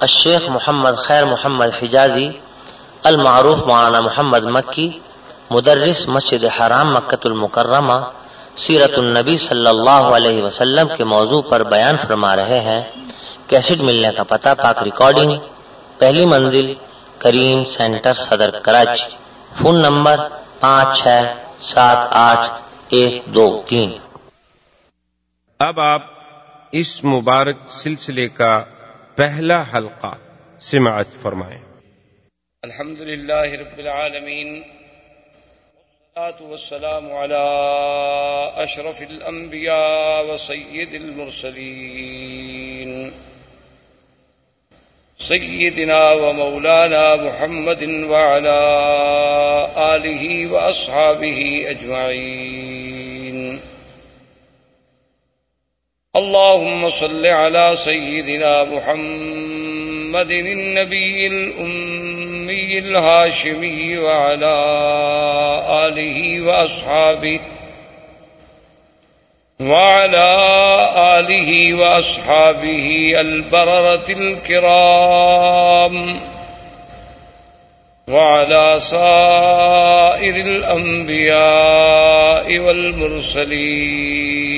الشیخ محمد خیر محمد حجازی، المعروف مولانا محمد مکی، مدرس مسجد حرام مکت المکرمہ، سیرت النبی صلی اللہ علیہ وسلم کے موضوع پر بیان فرما رہے ہیں کیسٹ ملنے کا پتہ پاک ریکارڈنگ پہلی منزل، کریم سینٹر صدر کراچی، فون نمبر پانچ چھ سات آٹھ ایک دو تین۔ اب آپ اس مبارک سلسلے کا پہلا حلقہ سماعت فرمائیں الحمد للہ رب العالمین والسلام على أشرف الأنبياء وسيد المرسلين سيدنا ومولانا محمد وعلى آله وأصحابه أجمعين اللهم صل على سيدنا محمد النبي الأمي الهاشمي وعلى آله وأصحابه وعلى آله وأصحابه البررة الكرام وعلى سائر الأنبياء والمرسلين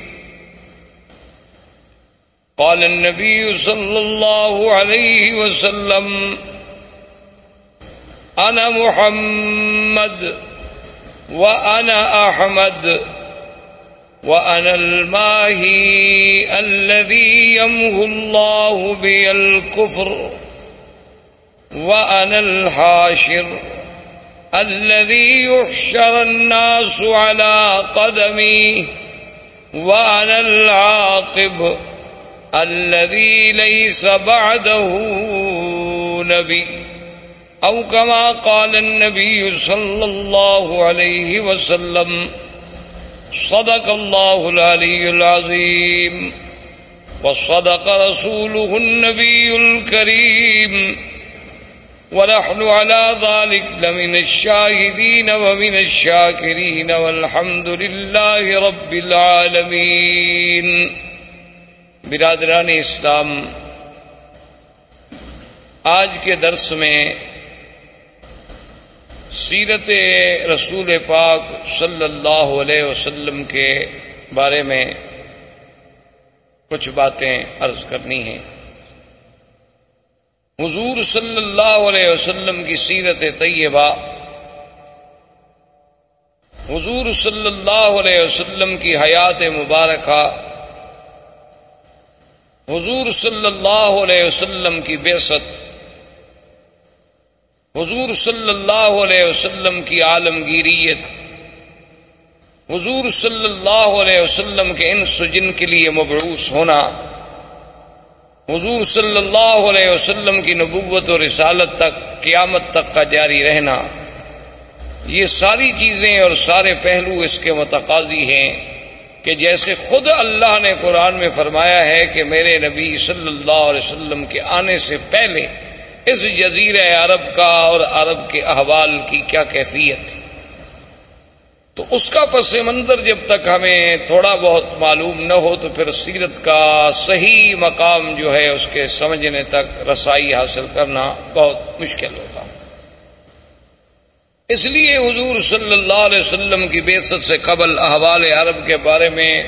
قال النبي صلى الله عليه وسلم أنا محمد وأنا أحمد وأنا الماهي الذي يمه الله بي الكفر وأنا الحاشر الذي يحشر الناس على قدمي وأنا العاقب. الذي ليس بعده نبي. أو كما قال النبي صلى الله عليه وسلم، صدق الله العلي العظيم. وصدق رسوله النبي الكريم. ونحن على ذلك لمن الشاهدين ومن الشاكرين والحمد لله رب العالمين. برادران اسلام، آج کے درس میں سیرت رسول پاک صلی اللہ علیہ وسلم کے بارے میں کچھ باتیں عرض کرنی ہیں۔ حضور صلی اللہ علیہ وسلم کی سیرت طیبہ، حضور صلی اللہ علیہ وسلم کی حیات مبارکہ حضور صلی اللہ علیہ وسلم کی بے ست حضور صلی اللہ علیہ وسلم کی عالمگیریت، حضور صلی اللہ علیہ وسلم کے ان سجن کے لیے مبعوث ہونا، حضور صلی اللہ علیہ وسلم کی نبوت و رسالت تک، قیامت تک کا جاری رہنا، یہ ساری چیزیں اور سارے پہلو اس کے متقاضی ہیں۔ کہ جیسے خود اللہ نے قرآن میں فرمایا ہے کہ میرے نبی صلی اللہ علیہ وسلم کے آنے سے پہلے اس جزیر عرب کا اور عرب کے احوال کی کیا کیفیت تو اس کا پس منظر جب تک ہمیں تھوڑا بہت معلوم نہ ہو تو پھر سیرت کا صحیح مقام جو ہے اس کے سمجھنے تک رسائی حاصل کرنا بہت مشکل ہوگا اس لیے حضور صلی اللہ علیہ وسلم کی بیست سے قبل احوال عرب کے بارے میں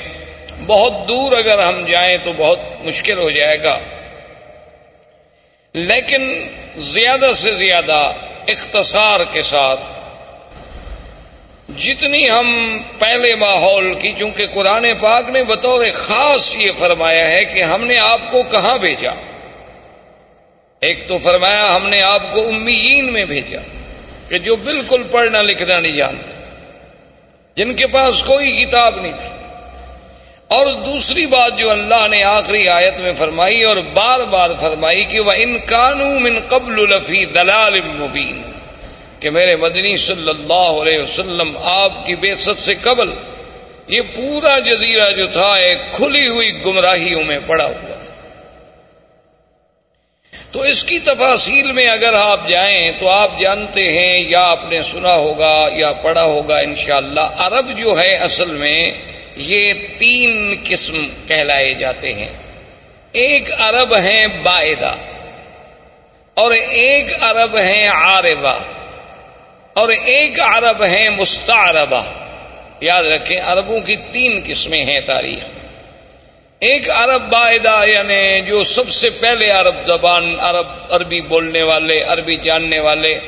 بہت دور اگر ہم جائیں تو بہت مشکل ہو جائے گا۔ لیکن زیادہ سے زیادہ اختصار کے ساتھ جتنی ہم پہلے ماحول کی، چونکہ قرآن پاک نے بطور خاص یہ فرمایا ہے کہ ہم نے آپ کو کہاں بھیجا؟ ایک تو فرمایا ہم نے آپ کو امیین میں بھیجا۔ کہ جو بالکل پڑھنا لکھنا نہیں جانتے۔ جن کے پاس کوئی کتاب نہیں تھی۔ اور دوسری بات جو اللہ نے آخری آیت میں فرمائی اور بار بار فرمائی کہ وہ ان قانون قبل الفی دلال مبین، کہ میرے مدنی صلی اللہ علیہ وسلم، آپ کی بے ست سے قبل یہ پورا جزیرہ جو تھا ایک کھلی ہوئی گمراہیوں میں پڑا ہوا۔ تو اس کی تفاصیل میں اگر آپ جائیں تو آپ جانتے ہیں یا آپ نے سنا ہوگا یا پڑھا ہوگا انشاءاللہ، عرب جو ہے اصل میں یہ تین قسم کہلائے جاتے ہیں۔ ایک عرب ہیں باعدہ اور ایک عرب ہیں عاربہ اور ایک عرب ہیں مستعربہ۔ یاد رکھیں، عربوں کی تین قسمیں ہیں تاریخ۔ ایک عرب باعدہ یعنی جو سب سے پہلے عرب زبان، عرب عربی بولنے والے، عربی جاننے والے،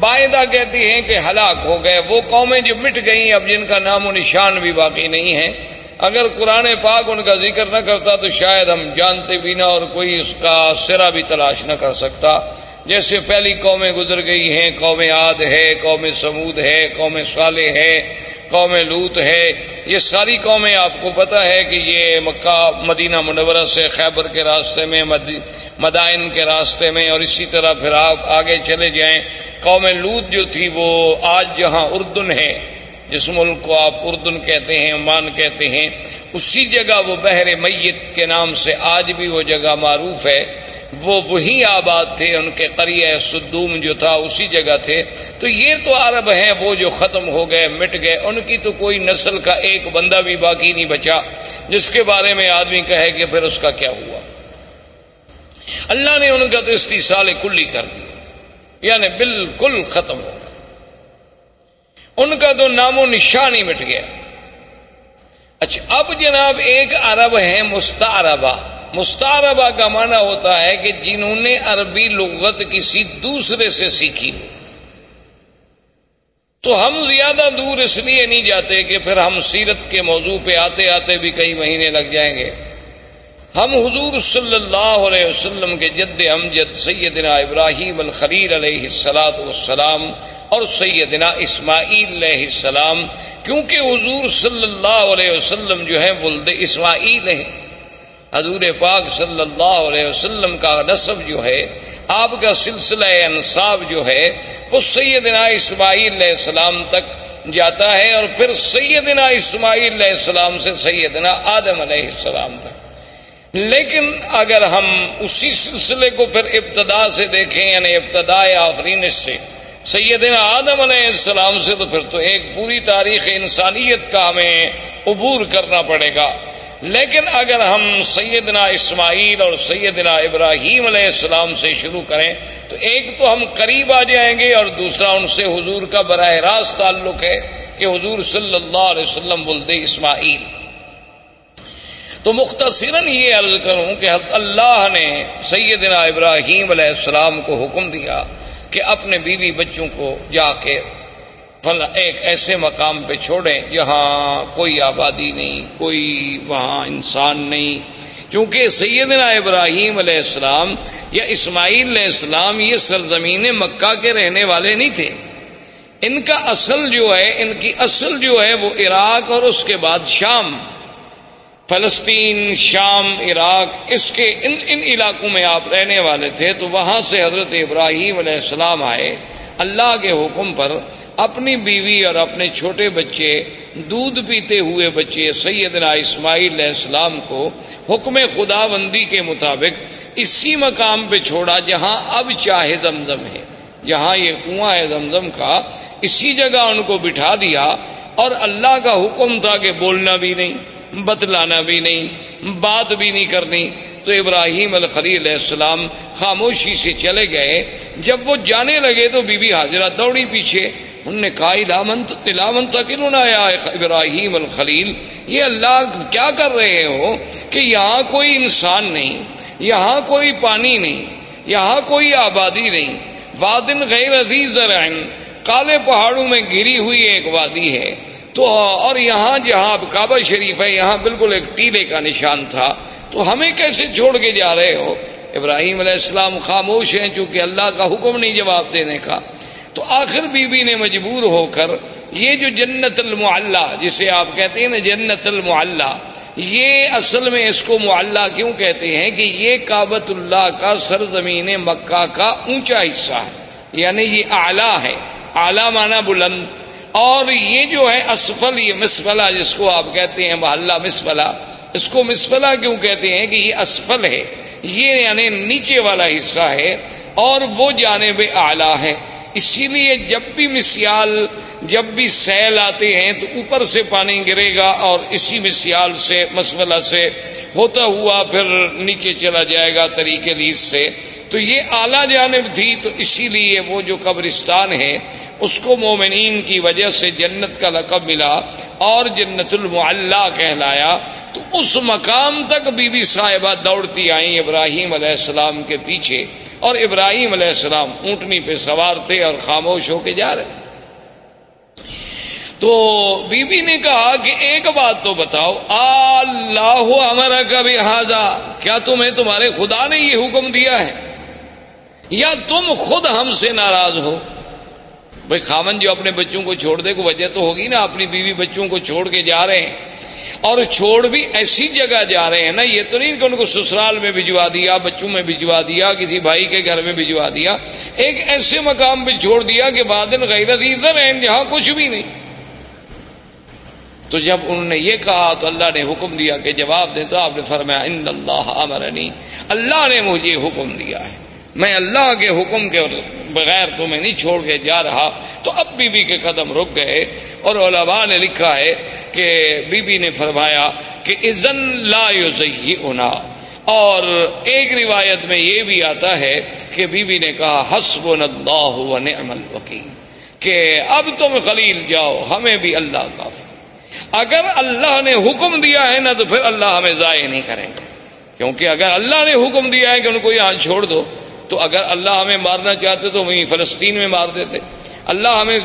باعدہ کہتی ہیں کہ ہلاک ہو گئے۔ وہ قومیں جو مٹ گئیں، اب جن کا نام و نشان بھی باقی نہیں ہے۔ اگر قرآن پاک ان کا ذکر نہ کرتا تو شاید ہم جانتے بھی نہ اور کوئی اس کا سرا بھی تلاش نہ کر سکتا۔ جیسے پہلی قومیں گزر گئی ہیں قوم عاد ہے قوم سمود ہے قوم صالح ہے قوم لوت ہے۔ یہ ساری قومیں آپ کو پتا ہے کہ یہ مکہ، مدینہ منورہ سے خیبر کے راستے میں مدائن کے راستے میں اور اسی طرح پھر آپ آگے چلے جائیں۔ قوم لوت جو تھی وہ آج جہاں اردن ہے، جس ملک کو آپ اردن کہتے ہیں، عمان کہتے ہیں، اسی جگہ وہ بحر میت کے نام سے آج بھی وہ جگہ معروف ہے۔ وہ وہی آباد تھے، ان کے قریہ سدوم جو تھا، اسی جگہ تھے۔ تو یہ تو عرب ہیں، وہ جو ختم ہو گئے، مٹ گئے، ان کی تو کوئی نسل کا ایک بندہ بھی باقی نہیں بچا، جس کے بارے میں آدمی کہے کہ پھر اس کا کیا ہوا؟ اللہ نے ان کا تو استحصال کلی کر دیا یعنی بالکل ختم ہو گیا۔ ان کا تو نام و نشان ہی مٹ گیا۔ اچھا اب جناب ایک عرب ہے مستعربہ۔ مستعربہ کا معنی ہوتا ہے کہ جنہوں نے عربی لغت کسی دوسرے سے سیکھی ہو۔ تو ہم زیادہ دور اس لیے نہیں جاتے کہ پھر ہم سیرت کے موضوع پہ آتے آتے بھی کئی مہینے لگ جائیں گے۔ ہم حضور صلی اللہ علیہ وسلم کے جد امجد سیدنا ابراہیم الخلیل علیہ السلاۃ والسلام اور سیدنا اسماعیل علیہ السلام، کیونکہ حضور صلی اللہ علیہ وسلم جو ہے ولد اسماعیل ہیں۔ حضور پاک صلی اللہ علیہ وسلم کا نصب جو ہے، آپ کا سلسلہ انصاب جو ہے، وہ سیدنا اسماعیل علیہ السلام تک جاتا ہے اور پھر سیدنا اسماعیل علیہ السلام سے سیدنا آدم علیہ السلام تک۔ لیکن اگر ہم اسی سلسلے کو پھر ابتدا سے دیکھیں یعنی ابتدا آفرین سے سیدنا آدم علیہ السلام سے تو پھر تو ایک پوری تاریخ انسانیت کا ہمیں عبور کرنا پڑے گا۔ لیکن اگر ہم سیدنا اسماعیل اور سیدنا ابراہیم علیہ السلام سے شروع کریں، تو ایک تو ہم قریب آ جائیں گے اور دوسرا ان سے حضور کا براہ راست تعلق ہے کہ حضور صلی اللہ علیہ وسلم بولتے اسماعیل۔ تو مختصراً یہ عرض کروں کہ اللہ نے سیدنا ابراہیم علیہ السلام کو حکم دیا۔ کہ اپنے بیوی بچوں کو جا کے ایک ایسے مقام پہ چھوڑیں جہاں کوئی آبادی نہیں، کوئی وہاں انسان نہیں۔ کیونکہ سیدنا ابراہیم علیہ السلام یا اسماعیل علیہ السلام یہ سرزمین مکہ کے رہنے والے نہیں تھے۔ ان کا اصل جو ہے، ان کی اصل جو ہے وہ عراق اور اس کے بعد شام۔ فلسطین، شام، عراق، اس کے ان ان علاقوں میں آپ رہنے والے تھے تو وہاں سے حضرت ابراہیم علیہ السلام آئے، اللہ کے حکم پر اپنی بیوی اور اپنے چھوٹے بچے، دودھ پیتے ہوئے بچے سیدنا اسماعیل علیہ السلام کو حکم خدا بندی کے مطابق اسی مقام پہ چھوڑا جہاں اب چاہے زمزم ہے، جہاں یہ کنواں ہے زمزم کا اسی جگہ ان کو بٹھا دیا اور اللہ کا حکم تھا کہ بولنا بھی نہیں۔ بتلانا بھی نہیں، بات بھی نہیں کرنی۔ تو ابراہیم الخلی علیہ السلام خاموشی سے چلے گئے۔ جب وہ جانے لگے تو بی بی حاضرہ دوڑی پیچھے۔ انہوں نے کہا علامت آیا ابراہیم الخلیل، یہ اللہ کیا کر رہے ہو کہ یہاں کوئی انسان نہیں، یہاں کوئی پانی نہیں، یہاں کوئی آبادی نہیں۔ وادن غیر عزیز کالے پہاڑوں میں گری ہوئی ایک وادی ہے۔ تو اور یہاں جی جہاں کعبہ شریف ہے، یہاں بالکل ایک ٹیلے کا نشان تھا۔ تو ہمیں کیسے چھوڑ کے جا رہے ہو؟ ابراہیم علیہ السلام خاموش ہیں چونکہ اللہ کا حکم نہیں جواب دینے کا۔ تو آخر بی بی نے مجبور ہو کر یہ جو جنت المعلہ جسے آپ کہتے ہیں نا جنت المعلہ یہ اصل میں اس کو معلہ کیوں کہتے ہیں کہ یہ کابت اللہ کا سرزمین مکہ کا اونچا حصہ ہے۔ یعنی یہ اعلیٰ ہے۔ اعلیٰ مانا بلند۔ اور یہ جو ہے اسفل، یہ مسفلا جس کو آپ کہتے ہیں، محلہ مسفلا اس کو مسفلا کیوں کہتے ہیں کہ یہ اسفل ہے؟ یہ یعنی نیچے والا حصہ ہے اور وہ جانب اعلیٰ ہے۔ اسی لیے جب بھی مسیال، جب بھی سیل آتے ہیں تو اوپر سے پانی گرے گا اور اسی مسیال سے مسولہ سے ہوتا ہوا پھر نیچے چلا جائے گا طریقے لیس سے۔ تو یہ اعلی جانب تھی، تو اسی لیے وہ جو قبرستان ہے اس کو مومنین کی وجہ سے جنت کا لقب ملا اور جنت المعلہ کہلایا، تو اس مقام تک بی بی صاحبہ دوڑتی آئیں ابراہیم علیہ السلام کے پیچھے اور ابراہیم علیہ السلام اونٹنی پہ سوار تھے اور خاموش ہو کے جا رہے۔ تو بی بی نے کہا کہ ایک بات تو بتاؤ، اللہ ہمارا کبھی حاضا کیا تمہیں تمہارے خدا نے یہ حکم دیا ہے؟ یا تم خود ہم سے ناراض ہو؟ بھائی خامن جو اپنے بچوں کو چھوڑ دے کو وجہ تو ہوگی نا، اپنی بیوی بچوں کو چھوڑ کے جا رہے ہیں۔ اور چھوڑ بھی ایسی جگہ جا رہے ہیں نا، یہ تو نہیں کہ ان کو سسرال میں بھجوا دیا، بچوں میں بھجوا دیا، کسی بھائی کے گھر میں بھجوا دیا۔ ایک ایسے مقام پہ چھوڑ دیا کہ بادن غیرت ادھر ہیں جہاں کچھ بھی نہیں۔ تو جب انہوں نے یہ کہا، تو اللہ نے حکم دیا کہ جواب دے، تو آپ نے فرمایا، ان اللہ امرنی اللہ نے مجھے حکم دیا ہے۔ میں اللہ کے حکم کے بغیر تمہیں نہیں چھوڑ کے جا رہا۔ تو اب بی بی کے قدم رک گئے اور علماء نے لکھا ہے کہ بی بی نے فرمایا کہ ازن لا ہونا اور ایک روایت میں یہ بھی آتا ہے کہ بی بی نے کہا حسب اللہ و نعم الوکیل۔ کہ اب تم خلیل جاؤ، ہمیں بھی اللہ کافی اگر اللہ نے حکم دیا ہے نا، تو پھر اللہ ہمیں ضائع نہیں کریں گے۔ کیونکہ اگر اللہ نے حکم دیا ہے کہ ان کو یہاں چھوڑ دو تو اگر اللہ ہمیں مارنا چاہتے تو وہیں فلسطین میں مار دیتے۔ اللہ ہمیں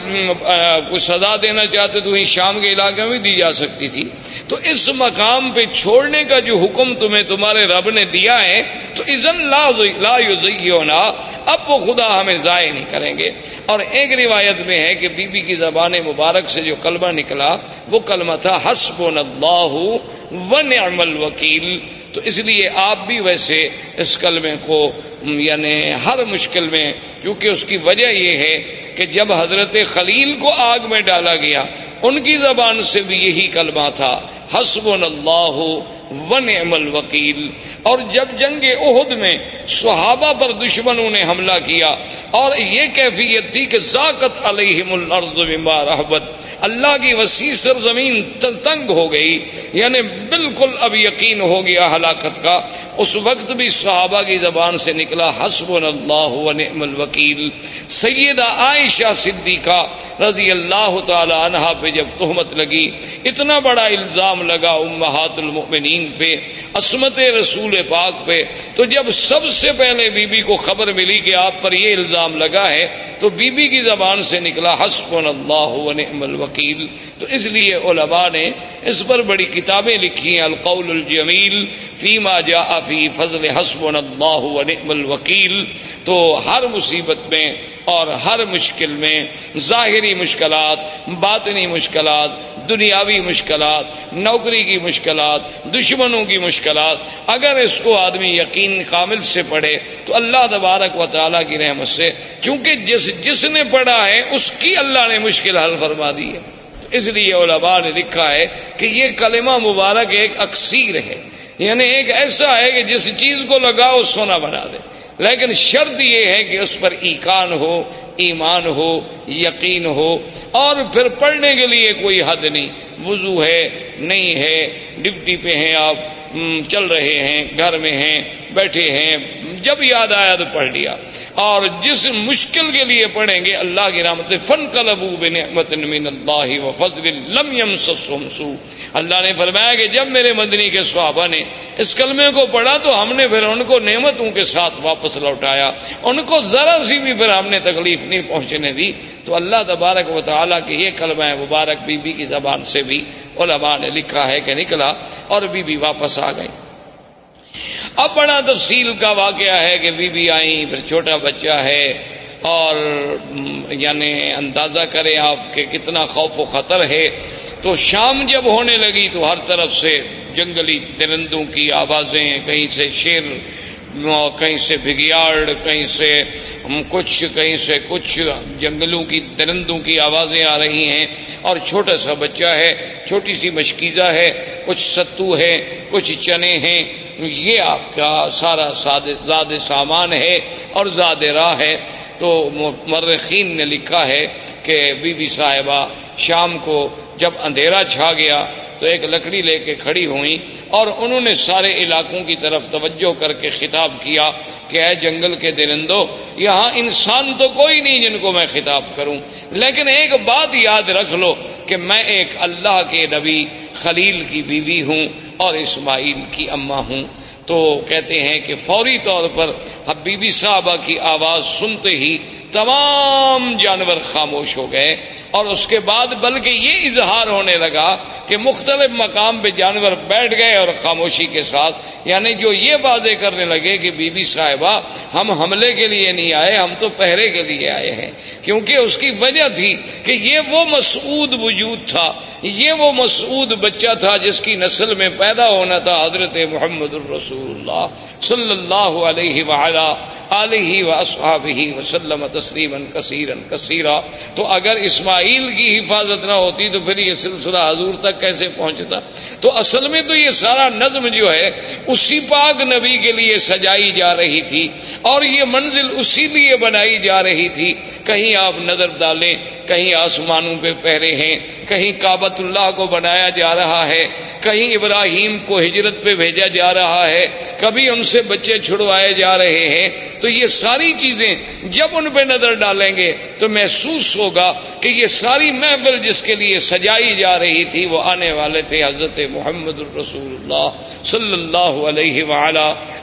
کچھ سزا دینا چاہتے تو وہیں شام کے علاقے میں دی جا سکتی تھی۔ تو اس مقام پہ چھوڑنے کا جو حکم تمہیں تمہارے رب نے دیا ہے، تو ازن لا لا اب وہ خدا ہمیں ضائع نہیں کریں گے۔ اور ایک روایت میں ہے کہ بی بی کی زبان مبارک سے جو کلمہ نکلا، وہ کلمہ تھا حسب اللہ و نعم الوکیل۔ تو اس لیے آپ بھی ویسے اس کلمے کو یعنی ہر مشکل میں، کیونکہ اس کی وجہ یہ ہے کہ جب حضرت خلیل کو آگ میں ڈالا گیا، ان کی زبان سے بھی یہی کلمہ تھا حسب اللہ ون عمل وکیل اور جب جنگ عہد میں صحابہ پر دشمنوں نے حملہ کیا، اور یہ کیفیت تھی کہ ذاکت علیہم الارض بما رحبت۔ اللہ کی وسیع سر زمین تنگ ہو گئی یعنی بالکل اب یقین ہو گیا ہلاکت کا۔ اس وقت بھی صحابہ کی زبان سے نکلا حسب اللہ ونعم الوکیل۔ سیدہ عائشہ صدیقہ رضی اللہ تعالی عنہا پہ جب تہمت لگی، اتنا بڑا الزام لگا امہات المؤمنین پہ، عصمت رسول پاک پہ۔ تو جب سب سے پہلے بی بی کو خبر ملی کہ آپ پر یہ الزام لگا ہے، تو بی بی کی زبان سے نکلا حسب اللہ ونعم الوکیل۔ تو اس لیے علماء نے اس پر بڑی کتابیں لکھی ہیں، القول الجمیل فیما جا فی فضل حسب اللہ ونعم الوکیل۔ تو ہر مصیبت میں اور ہر مشکل میں ظاہری مشکلات، باطنی مشکلات، دنیاوی مشکلات، نوکری کی مشکلات دشمنوں کی مشکلات، اگر اس کو آدمی یقین کامل سے پڑھے، تو اللہ تبارک و تعالیٰ کی رحمت سے، کیونکہ جس جس نے پڑھا ہے، اس کی اللہ نے مشکل حل فرما دی ہے۔ اس لیے علماء نے لکھا ہے کہ یہ کلمہ مبارک ایک اکثیر ہے یعنی ایک ایسا ہے کہ جس چیز کو لگاؤ، سونا بنا دے۔ لیکن شرط یہ ہے کہ اس پر ایکان ہو، ایمان ہو، یقین ہو، اور پھر پڑھنے کے لیے کوئی حد نہیں۔ وضو ہے، نہیں ہے ڈپٹی پہ ہیں آپ چل رہے ہیں، گھر میں ہیں، بیٹھے ہیں، جب یاد آیا تو پڑھ لیا۔ اور جس مشکل کے لیے پڑھیں گے، اللہ کی رحمت فن کلبو من اللہ و فضل لم سو اللہ نے فرمایا کہ جب میرے مدنی کے صحابہ نے اس کلمے کو پڑھا تو ہم نے پھر ان کو نعمتوں کے ساتھ واپس لوٹایا۔ ان کو ذرا سی بھی پھر ہم نے تکلیف نہیں پہنچنے دی۔ تو اللہ تبارک و تعالیٰ کے یہ کلمہ ہے مبارک بی بی کی زبان سے بھی علماء نے لکھا ہے کہ نکلا اور بی بی واپس آ گئی اب بڑا تفصیل کا واقعہ ہے کہ بی بی آئی پھر چھوٹا بچہ ہے اور یعنی اندازہ کریں آپ کے کتنا خوف و خطر ہے۔ تو شام جب ہونے لگی تو ہر طرف سے جنگلی درندوں کی آوازیں، کہیں سے شیر کہیں سے بگیاڑ کہیں سے کچھ، کہیں سے کچھ جنگلوں کی، درندوں کی آوازیں آ رہی ہیں۔ اور چھوٹا سا بچہ ہے، چھوٹی سی مشکیزہ ہے، کچھ ستو ہے، کچھ چنے ہیں۔ یہ آپ کا سارا زاد سامان ہے اور زاد راہ ہے۔ تو مرخین نے لکھا ہے کہ بی بی صاحبہ شام کو جب اندھیرا چھا گیا تو ایک لکڑی لے کے کھڑی ہوئی اور انہوں نے سارے علاقوں کی طرف توجہ کر کے خطاب کیا کہ اے جنگل کے درندو یہاں انسان تو کوئی نہیں جن کو میں خطاب کروں۔ لیکن ایک بات یاد رکھ لو کہ میں ایک اللہ کے نبی خلیل کی بیوی ہوں اور اسماعیل کی اماں ہوں۔ تو کہتے ہیں کہ فوری طور پر حبیبی صاحبہ کی آواز سنتے ہی تمام جانور خاموش ہو گئے اور اس کے بعد بلکہ یہ اظہار ہونے لگا کہ مختلف مقام پہ جانور بیٹھ گئے اور خاموشی کے ساتھ یعنی جو یہ باتیں کرنے لگے کہ بی بی صاحبہ ہم حملے کے لیے نہیں آئے، ہم تو پہرے کے لیے آئے ہیں۔ کیونکہ اس کی وجہ تھی کہ یہ وہ مسعود وجود تھا، یہ وہ مسعود بچہ تھا جس کی نسل میں پیدا ہونا تھا حضرت محمد الرسول۔ اللہ صلی اللہ علیہ علیہ وسلم تسلیم کثیرن کثیرہ تو اگر اسماعیل کی حفاظت نہ ہوتی تو پھر یہ سلسلہ حضور تک کیسے پہنچتا؟ تو اصل میں تو یہ سارا نظم جو ہے، اسی پاک نبی کے لیے سجائی جا رہی تھی اور یہ منزل اسی لیے بنائی جا رہی تھی۔ کہیں آپ نظر ڈالیں، کہیں آسمانوں پہ پہرے ہیں، کہیں کابت اللہ کو بنایا جا رہا ہے، کہیں ابراہیم کو ہجرت پہ بھیجا جا رہا ہے کبھی ہم سے بچے چھڑوائے جا رہے ہیں، تو یہ ساری چیزیں جب ان پہ نظر ڈالیں گے تو محسوس ہوگا کہ یہ ساری محفل جس کے لیے سجائی جا رہی تھی، وہ آنے والے تھے حضرت محمد الرسول اللہ صلی اللہ علیہ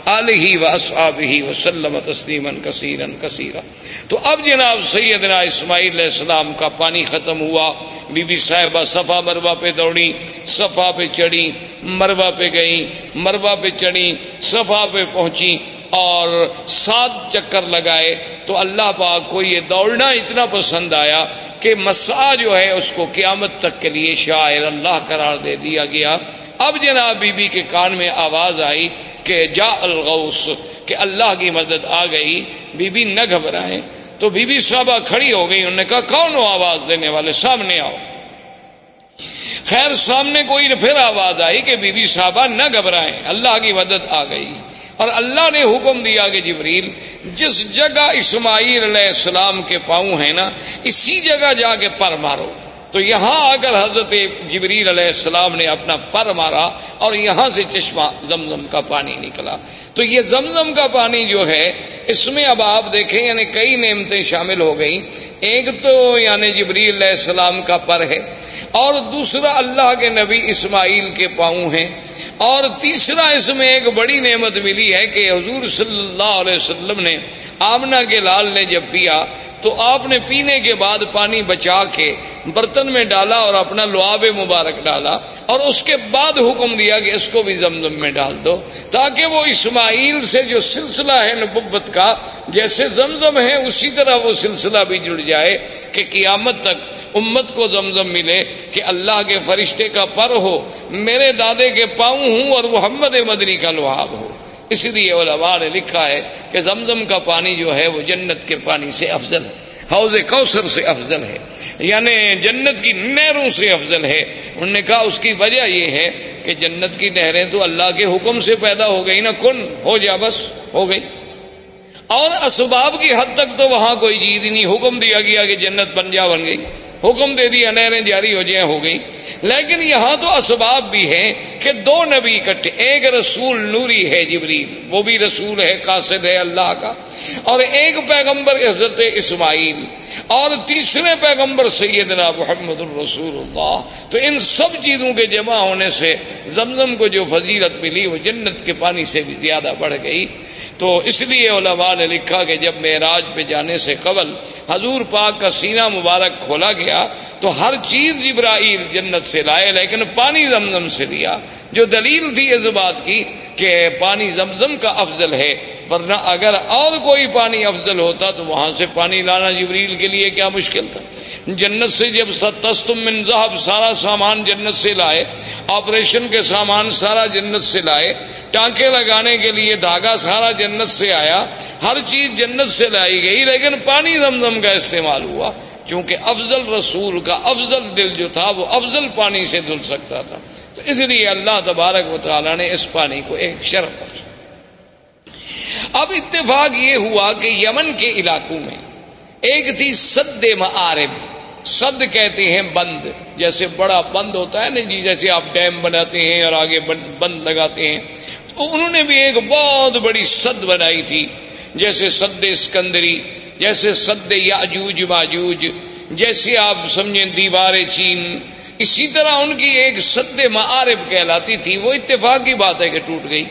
علیہ و وسلم تسلیم کثیر کثیرہ تو اب جناب سیدنا اسماعیل علیہ السلام کا پانی ختم ہوا، بی بی صاحبہ صفا مروا پہ دوڑی، صفا پہ چڑھی مروا پہ گئی مروا پہ چڑھی صفا پہ پہنچی اور سات چکر لگائے تو اللہ پاک کو یہ دوڑنا اتنا پسند آیا کہ مسا جو ہے اس کو قیامت تک کے لیے شاعر اللہ قرار دے دیا گیا۔ اب جناب بی بی کے کان میں آواز آئی کہ جا الغوث، کہ اللہ کی مدد آ گئی۔ بی بی نہ گھبرائیں۔ تو بی بی صاحبہ کھڑی ہو گئی، انہوں نے کہا، کون ہو آواز دینے والے؟ سامنے آؤ۔ خیر سامنے کوئی پھر آواز آئی کہ بی بی صاحبہ نہ گھبرائیں، اللہ کی مدد آ گئی۔ اور اللہ نے حکم دیا کہ جبریل، جس جگہ اسماعیل علیہ السلام کے پاؤں ہیں نا، اسی جگہ جا کے پر مارو۔ تو یہاں آ کر حضرت جبریل علیہ السلام نے اپنا پر مارا اور یہاں سے چشمہ زمزم کا پانی نکلا۔ تو یہ زمزم کا پانی جو ہے، اس میں اب آپ دیکھیں یعنی کئی نعمتیں شامل ہو گئی ایک تو یعنی جبریل علیہ السلام کا پر ہے، اور دوسرا اللہ کے نبی اسماعیل کے پاؤں ہیں۔ اور تیسرا اس میں ایک بڑی نعمت ملی ہے کہ حضور صلی اللہ علیہ وسلم نے آمنا کے لال نے جب پیا، تو آپ نے پینے کے بعد پانی بچا کے برتن میں ڈالا اور اپنا لعاب مبارک ڈالا، اور اس کے بعد حکم دیا کہ اس کو بھی زمزم میں ڈال دو، تاکہ وہ اسماعیل سے جو سلسلہ ہے نبوت کا، جیسے زمزم ہے، اسی طرح وہ سلسلہ بھی جڑ جائے کہ قیامت تک امت کو زمزم ملے کہ اللہ کے فرشتے کا پر ہو، میرے دادے کے پاؤں ہوں اور محمد مدنی کا لحاب ہو۔ اسی لیے علماء نے لکھا ہے کہ زمزم کا پانی جو ہے وہ جنت کے پانی سے افضل ہے۔ حوض کوثر سے افضل ہے۔ یعنی جنت کی نہروں سے افضل ہے۔ انہوں نے کہا اس کی وجہ یہ ہے کہ جنت کی نہریں تو اللہ کے حکم سے پیدا ہو گئی نا، کن؟ ہو جا بس، ہو گئی۔ اور اسباب کی حد تک تو وہاں کوئی چیز نہیں، حکم دیا گیا کہ جنت بن جا بن گئی۔ حکم دے دیا نہریں جاری ہو جائیں، ہو گئی لیکن یہاں تو اسباب بھی ہیں کہ دو نبی اکٹھے، ایک رسول نوری ہے جبریل، وہ بھی رسول ہے، قاصد ہے اللہ کا۔ اور ایک پیغمبر حضرت اسماعیل، اور تیسرے پیغمبر سیدنا محمد الرسول اللہ۔ تو ان سب چیزوں کے جمع ہونے سے زمزم کو جو فضیلت ملی، وہ جنت کے پانی سے بھی زیادہ بڑھ گئی۔ تو اس لیے علماء نے لکھا کہ جب معراج پہ جانے سے قبل حضور پاک کا سینہ مبارک کھولا گیا تو ہر چیز جبرائیل جنت سے لائے لیکن پانی زمزم سے لیا۔ جو دلیل تھی اس بات کی کہ پانی زمزم کا افضل ہے، ورنہ اگر اور کوئی پانی افضل ہوتا تو وہاں سے پانی لانا جبریل کے لیے کیا مشکل تھا۔ جنت سے جب ستستم من ذہب سارا سامان جنت سے لائے، آپریشن کے سامان سارا جنت سے لائے، ٹانکے لگانے کے لیے دھاگا سارا جنت سے آیا، ہر چیز جنت سے لائی گئی، لیکن پانی زمزم کا استعمال ہوا۔ کیونکہ افضل رسول کا افضل دل جو تھا، وہ افضل پانی سے دھل سکتا تھا۔ تو اس لیے اللہ تبارک و تعالیٰ نے اس پانی کو ایک شرف پر اب اتفاق یہ ہوا کہ یمن کے علاقوں میں ایک تھی سد معارب۔ سد کہتے ہیں بند، جیسے بڑا بند ہوتا ہے نا جی جیسے آپ ڈیم بناتے ہیں اور آگے بند لگاتے ہیں۔ تو انہوں نے بھی ایک بہت بڑی سد بنائی تھی، جیسے سد اسکندری، جیسے سد یاجوج ماجوج، جیسے آپ سمجھیں دیوار چین اسی طرح ان کی ایک سد معارب کہلاتی تھی، وہ اتفاق کی بات ہے کہ ٹوٹ گئی۔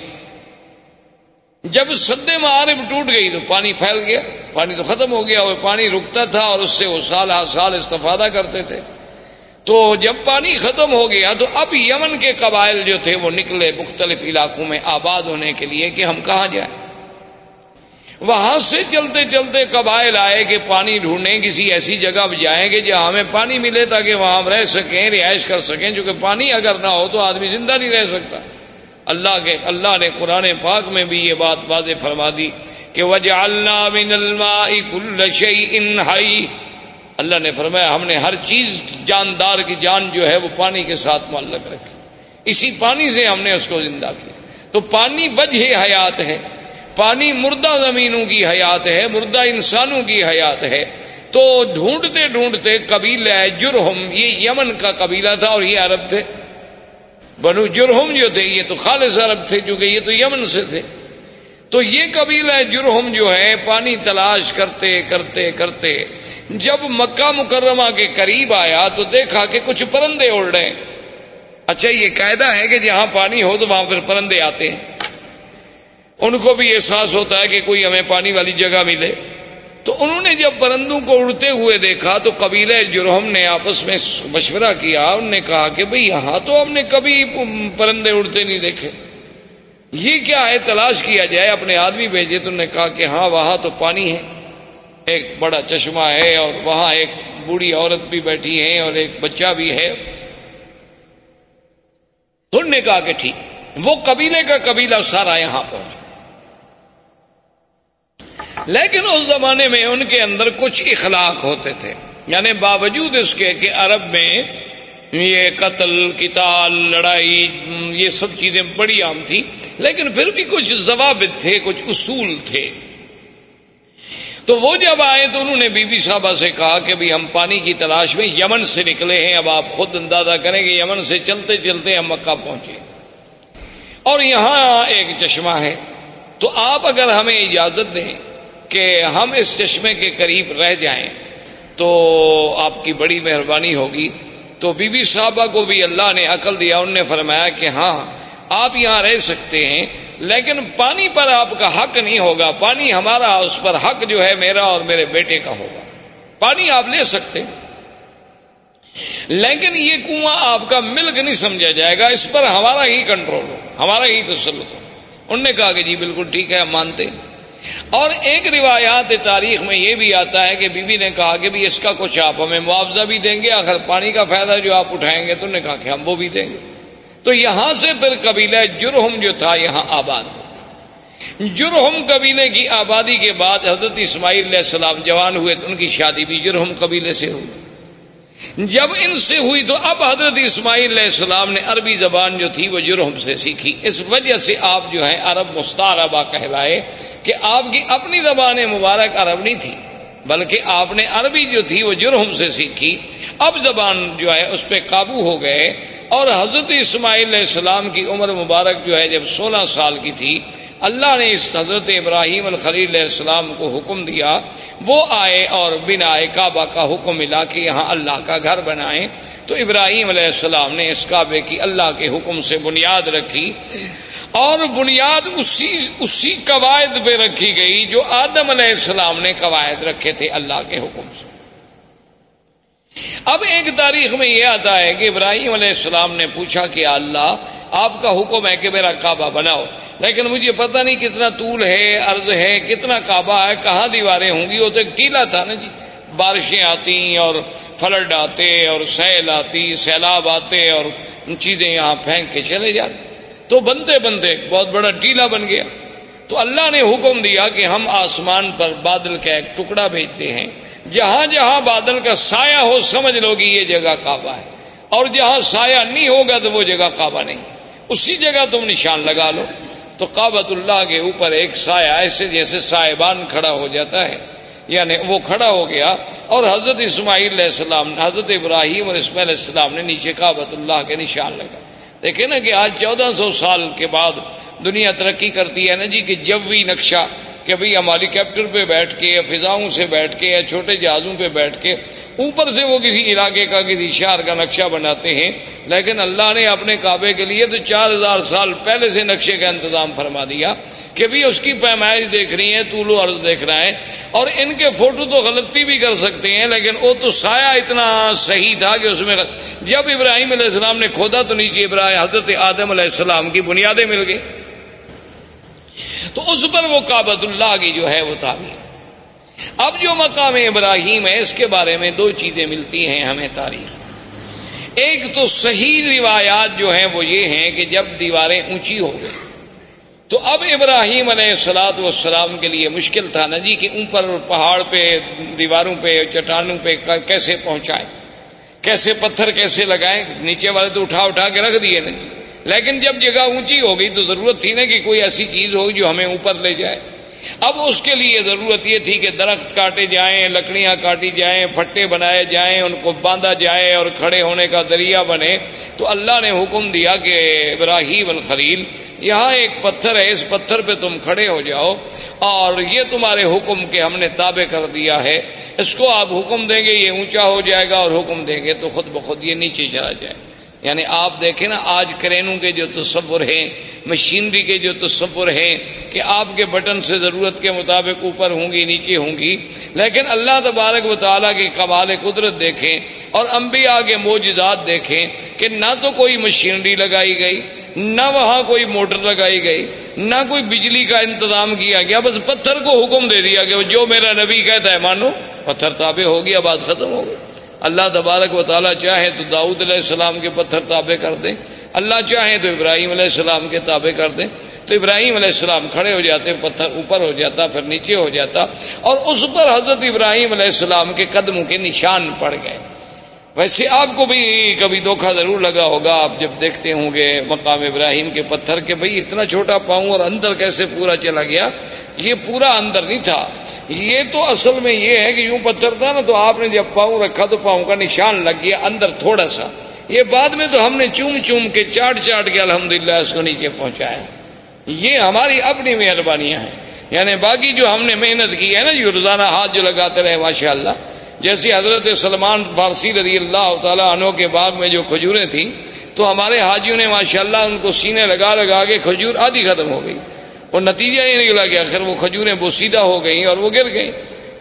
جب سد معارب ٹوٹ گئی تو پانی پھیل گیا، پانی تو ختم ہو گیا وہ پانی رکتا تھا اور اس سے وہ سال ہر سال استفادہ کرتے تھے۔ تو جب پانی ختم ہو گیا تو اب یمن کے قبائل جو تھے وہ نکلے مختلف علاقوں میں آباد ہونے کے لیے کہ ہم کہاں جائیں۔ وہاں سے چلتے چلتے قبائل آئے کہ پانی ڈھونڈیں، کسی ایسی جگہ جائیں گے جہاں ہمیں پانی ملے تاکہ وہاں ہم رہ سکیں، رہائش کر سکیں کیونکہ پانی اگر نہ ہو تو آدمی زندہ نہیں رہ سکتا۔ اللہ کے، اللہ نے قرآن پاک میں بھی یہ بات واضح فرما دی کہ وجہ اللہ بن انہائی اللہ نے فرمایا، ہم نے ہر چیز، جاندار کی جان جو ہے وہ پانی کے ساتھ معلق رکھی۔ اسی پانی سے ہم نے اس کو زندہ کیا۔ تو پانی وجہ حیات ہے۔ پانی مردہ زمینوں کی حیات ہے، مردہ انسانوں کی حیات ہے۔ تو ڈھونڈتے ڈھونڈتے قبیلہ جرہم، یہ یمن کا قبیلہ تھا اور یہ عرب تھے۔ بنو جرہم جو تھے، یہ تو خالص عرب تھے کیونکہ یہ تو یمن سے تھے۔ تو یہ قبیلہ جرہم جو ہے، پانی تلاش کرتے کرتے کرتے جب مکہ مکرمہ کے قریب آیا تو دیکھا کہ کچھ پرندے اڑ رہے ہیں۔ اچھا یہ قاعدہ ہے کہ جہاں پانی ہو تو وہاں پھر پرندے آتے ہیں۔ ان کو بھی احساس ہوتا ہے کہ کوئی ہمیں پانی والی جگہ ملے۔ تو انہوں نے جب پرندوں کو اڑتے ہوئے دیکھا تو قبیلہ جرہم نے آپس میں مشورہ کیا۔ انہوں نے کہا کہ بھئی یہاں تو ہم نے کبھی پرندے اڑتے نہیں دیکھے۔ یہ کیا ہے؟ تلاش کیا جائے، اپنے آدمی بھیجے۔ تو انہوں نے کہا کہ ہاں وہاں تو پانی ہے۔ ایک بڑا چشمہ ہے اور وہاں ایک بوڑھی عورت بھی بیٹھی ہے اور ایک بچہ بھی ہے۔ تو انہوں نے کہا کہ ٹھیک۔ وہ قبیلے کا قبیلہ سارا یہاں پہنچا لیکن اس زمانے میں ان کے اندر کچھ اخلاق ہوتے تھے۔ یعنی باوجود اس کے کہ عرب میں یہ قتل کتال لڑائی، یہ سب چیزیں بڑی عام تھی، لیکن پھر بھی کچھ ضوابط تھے، کچھ اصول تھے۔ تو وہ جب آئے تو انہوں نے بی بی صاحبہ سے کہا کہ بھی ہم پانی کی تلاش میں یمن سے نکلے ہیں، اب آپ خود اندازہ کریں گے یمن سے چلتے چلتے ہم مکہ پہنچے۔ اور یہاں ایک چشمہ ہے۔ تو آپ اگر ہمیں اجازت دیں کہ ہم اس چشمے کے قریب رہ جائیں تو آپ کی بڑی مہربانی ہوگی۔ تو بی بی صاحبہ کو بھی اللہ نے عقل دیا، انہوں نے فرمایا کہ ہاں آپ یہاں رہ سکتے ہیں، لیکن پانی پر آپ کا حق نہیں ہوگا۔ پانی ہمارا، اس پر حق جو ہے میرا اور میرے بیٹے کا ہوگا۔ پانی آپ لے سکتے۔ لیکن یہ کنواں آپ کا ملک نہیں سمجھا جائے گا، اس پر ہمارا ہی کنٹرول ہو، ہمارا ہی تسلط ہو۔ انہوں نے کہا کہ جی بالکل ٹھیک ہے، ہم مانتے۔ ہیں اور ایک روایات تاریخ میں یہ بھی آتا ہے کہ بی بی نے کہا کہ بھی اس کا کچھ آپ ہمیں معاوضہ بھی دیں گے آخر پانی کا فائدہ جو آپ اٹھائیں گے تو نے کہا کہ ہم وہ بھی دیں گے۔ تو یہاں سے پھر قبیلہ جرہم جو تھا یہاں آباد ہو۔ جرہم قبیلے کی آبادی کے بعد حضرت اسماعیل علیہ السلام جوان ہوئے تو ان کی شادی بھی جرہم قبیلے سے ہوئی۔ جب ان سے ہوئی تو اب حضرت اسماعیل علیہ السلام نے عربی زبان جو تھی وہ جرہم سے سیکھی۔ اس وجہ سے آپ جو ہیں عرب مستعربہ کہلائے کہ آپ کی اپنی زبان مبارک عرب نہیں تھی، بلکہ آپ نے عربی جو تھی وہ جرہم سے سیکھی۔ اب زبان جو ہے اس پہ قابو ہو گئے اور حضرت اسماعیل علیہ السلام کی عمر مبارک جو ہے جب سولہ سال کی تھی اللہ نے اس حضرت ابراہیم الخلیل علیہ السلام کو حکم دیا، وہ آئے اور بنا کعبہ کا حکم ملا کہ یہاں اللہ کا گھر بنائیں۔ تو ابراہیم علیہ السلام نے اس کعبے کی اللہ کے حکم سے بنیاد رکھی اور بنیاد اسی اسی قواعد پہ رکھی گئی جو آدم علیہ السلام نے قواعد رکھے تھے اللہ کے حکم سے۔ اب ایک تاریخ میں یہ آتا ہے کہ ابراہیم علیہ السلام نے پوچھا کہ اللہ، آپ کا حکم ہے کہ میرا کعبہ بناؤ۔ لیکن مجھے پتہ نہیں کتنا طول ہے، عرض ہے، کتنا کعبہ ہے، کہاں دیواریں ہوں گی؟ وہ تو ایک ٹیلا تھا نا جی۔ بارشیں آتی اور فلڈ آتے اور سیل آتی، سیلاب آتے اور چیزیں یہاں پھینک کے چلے جاتے۔ تو بنتے بنتے بہت بڑا ٹیلا بن گیا۔ تو اللہ نے حکم دیا کہ ہم آسمان پر بادل کا ایک ٹکڑا بھیجتے ہیں۔ جہاں جہاں بادل کا سایہ ہو، سمجھ لو گی یہ جگہ کعبہ ہے۔ اور جہاں سایہ نہیں ہوگا تو وہ جگہ کعبہ نہیں۔ اسی جگہ تم نشان لگا لو۔ تو کابت اللہ کے اوپر ایک سایہ ایسے جیسے سائبان کھڑا ہو جاتا ہے۔ یعنی وہ کھڑا ہو گیا۔ اور حضرت اسماعیل علیہ السلام، حضرت ابراہیم اور اسماعیل علیہ السلام نے نیچے کابت اللہ کے نشان لگا۔ دیکھیں نا کہ آج چودہ سو سال کے بعد دنیا ترقی کرتی ہے نا جی کہ جبوی نقشہ کہ بھئی ہم ہیلی کاپٹر پہ بیٹھ کے یا فضاؤں سے بیٹھ کے یا چھوٹے جہازوں پہ بیٹھ کے اوپر سے وہ کسی علاقے کا کسی شہر کا نقشہ بناتے ہیں، لیکن اللہ نے اپنے کعبے کے لیے تو چار ہزار سال پہلے سے نقشے کا انتظام فرما دیا کہ بھی اس کی پیمائش دیکھ رہی ہے طول و عرض دیکھ رہا ہے اور ان کے فوٹو تو غلطی بھی کر سکتے ہیں، لیکن وہ تو سایہ اتنا صحیح تھا کہ اس میں جب ابراہیم علیہ السلام نے کھودا تو نیچے ابراہیم حضرت آدم علیہ السلام کی بنیادیں مل گئی تو اس پر وہ کابت اللہ کی جو ہے وہ تعمیر۔ اب جو مقام ابراہیم ہے، اس کے بارے میں دو چیزیں ملتی ہیں ہمیں تاریخ۔ ایک تو صحیح روایات جو ہیں وہ یہ ہیں کہ جب دیواریں اونچی ہو گئی تو اب ابراہیم علیہ السلاط والسلام کے لیے مشکل تھا نا جی کہ اوپر پہاڑ پہ، دیواروں پہ، چٹانوں پہ کیسے پہنچائے؟ کیسے پتھر کیسے لگائے؟ نیچے والے تو اٹھا اٹھا کے رکھ دیے نا جی۔ لیکن جب جگہ اونچی ہو گئی تو ضرورت تھی نا کہ کوئی ایسی چیز ہوگی جو ہمیں اوپر لے جائے۔ اب اس کے لیے ضرورت یہ تھی کہ درخت کاٹے جائیں، لکڑیاں کاٹی جائیں، پھٹے بنائے جائیں، ان کو باندھا جائے اور کھڑے ہونے کا ذریعہ بنے۔ تو اللہ نے حکم دیا کہ ابراہیم الخلیل، یہاں ایک پتھر ہے، اس پتھر پہ تم کھڑے ہو جاؤ۔ اور یہ تمہارے حکم کے ہم نے تابع کر دیا ہے۔ اس کو آپ حکم دیں گے، یہ اونچا ہو جائے گا اور حکم دیں گے تو خود بخود یہ نیچے چلا جائے۔ یعنی آپ دیکھیں نا، آج کرینوں کے جو تصور ہیں، مشینری کے جو تصور ہیں کہ آپ کے بٹن سے ضرورت کے مطابق اوپر ہوں گی، نیچے ہوں گی، لیکن اللہ تبارک و تعالیٰ کی کمال قدرت دیکھیں اور انبیاء کے موجزات دیکھیں کہ نہ تو کوئی مشینری لگائی گئی، نہ وہاں کوئی موٹر لگائی گئی، نہ کوئی بجلی کا انتظام کیا گیا، بس پتھر کو حکم دے دیا کہ جو میرا نبی کہتا ہے، مانو، پتھر تابع ہو گیا بات ختم ہو گئی اللہ تبارک و تعالیٰ چاہے تو داؤد علیہ السلام کے پتھر تابع کر دیں اللہ چاہے تو ابراہیم علیہ السلام کے تابع کر دیں تو ابراہیم علیہ السلام کھڑے ہو جاتے، پتھر اوپر ہو جاتا، پھر نیچے ہو جاتا۔ اور اس پر حضرت ابراہیم علیہ السلام کے قدموں کے نشان پڑ گئے۔ ویسے آپ کو بھی کبھی دھوکھا ضرور لگا ہوگا، آپ جب دیکھتے ہوں گے مقام ابراہیم کے پتھر کے بھئی اتنا چھوٹا پاؤں اور اندر کیسے پورا چلا گیا، یہ پورا اندر نہیں تھا۔ یہ تو اصل میں یہ ہے کہ یوں پتھر تھا نا تو آپ نے جب پاؤں رکھا تو پاؤں کا نشان لگ گیا اندر تھوڑا سا۔ یہ بعد میں تو ہم نے چوم چوم کے چاٹ چاٹ کے الحمدللہ اس کو نیچے پہنچایا۔ یہ ہماری اپنی مہربانیاں ہیں۔ یعنی باقی جو ہم نے محنت کی ہے نا جو روزانہ ہاتھ جو لگاتے رہے ماشاء اللہ جیسے حضرت سلمان فارسی رضی اللہ تعالیٰ عنہ کے باغ میں جو کھجوریں تھیں، تو ہمارے حاجیوں نے ماشاء اللہ ان کو سینے لگا لگا کے کھجور آدھی ختم ہو گئی۔ اور نتیجہ یہ نکلا کہ آخر وہ کھجوریں بوسیدہ ہو گئیں اور وہ گر گئیں۔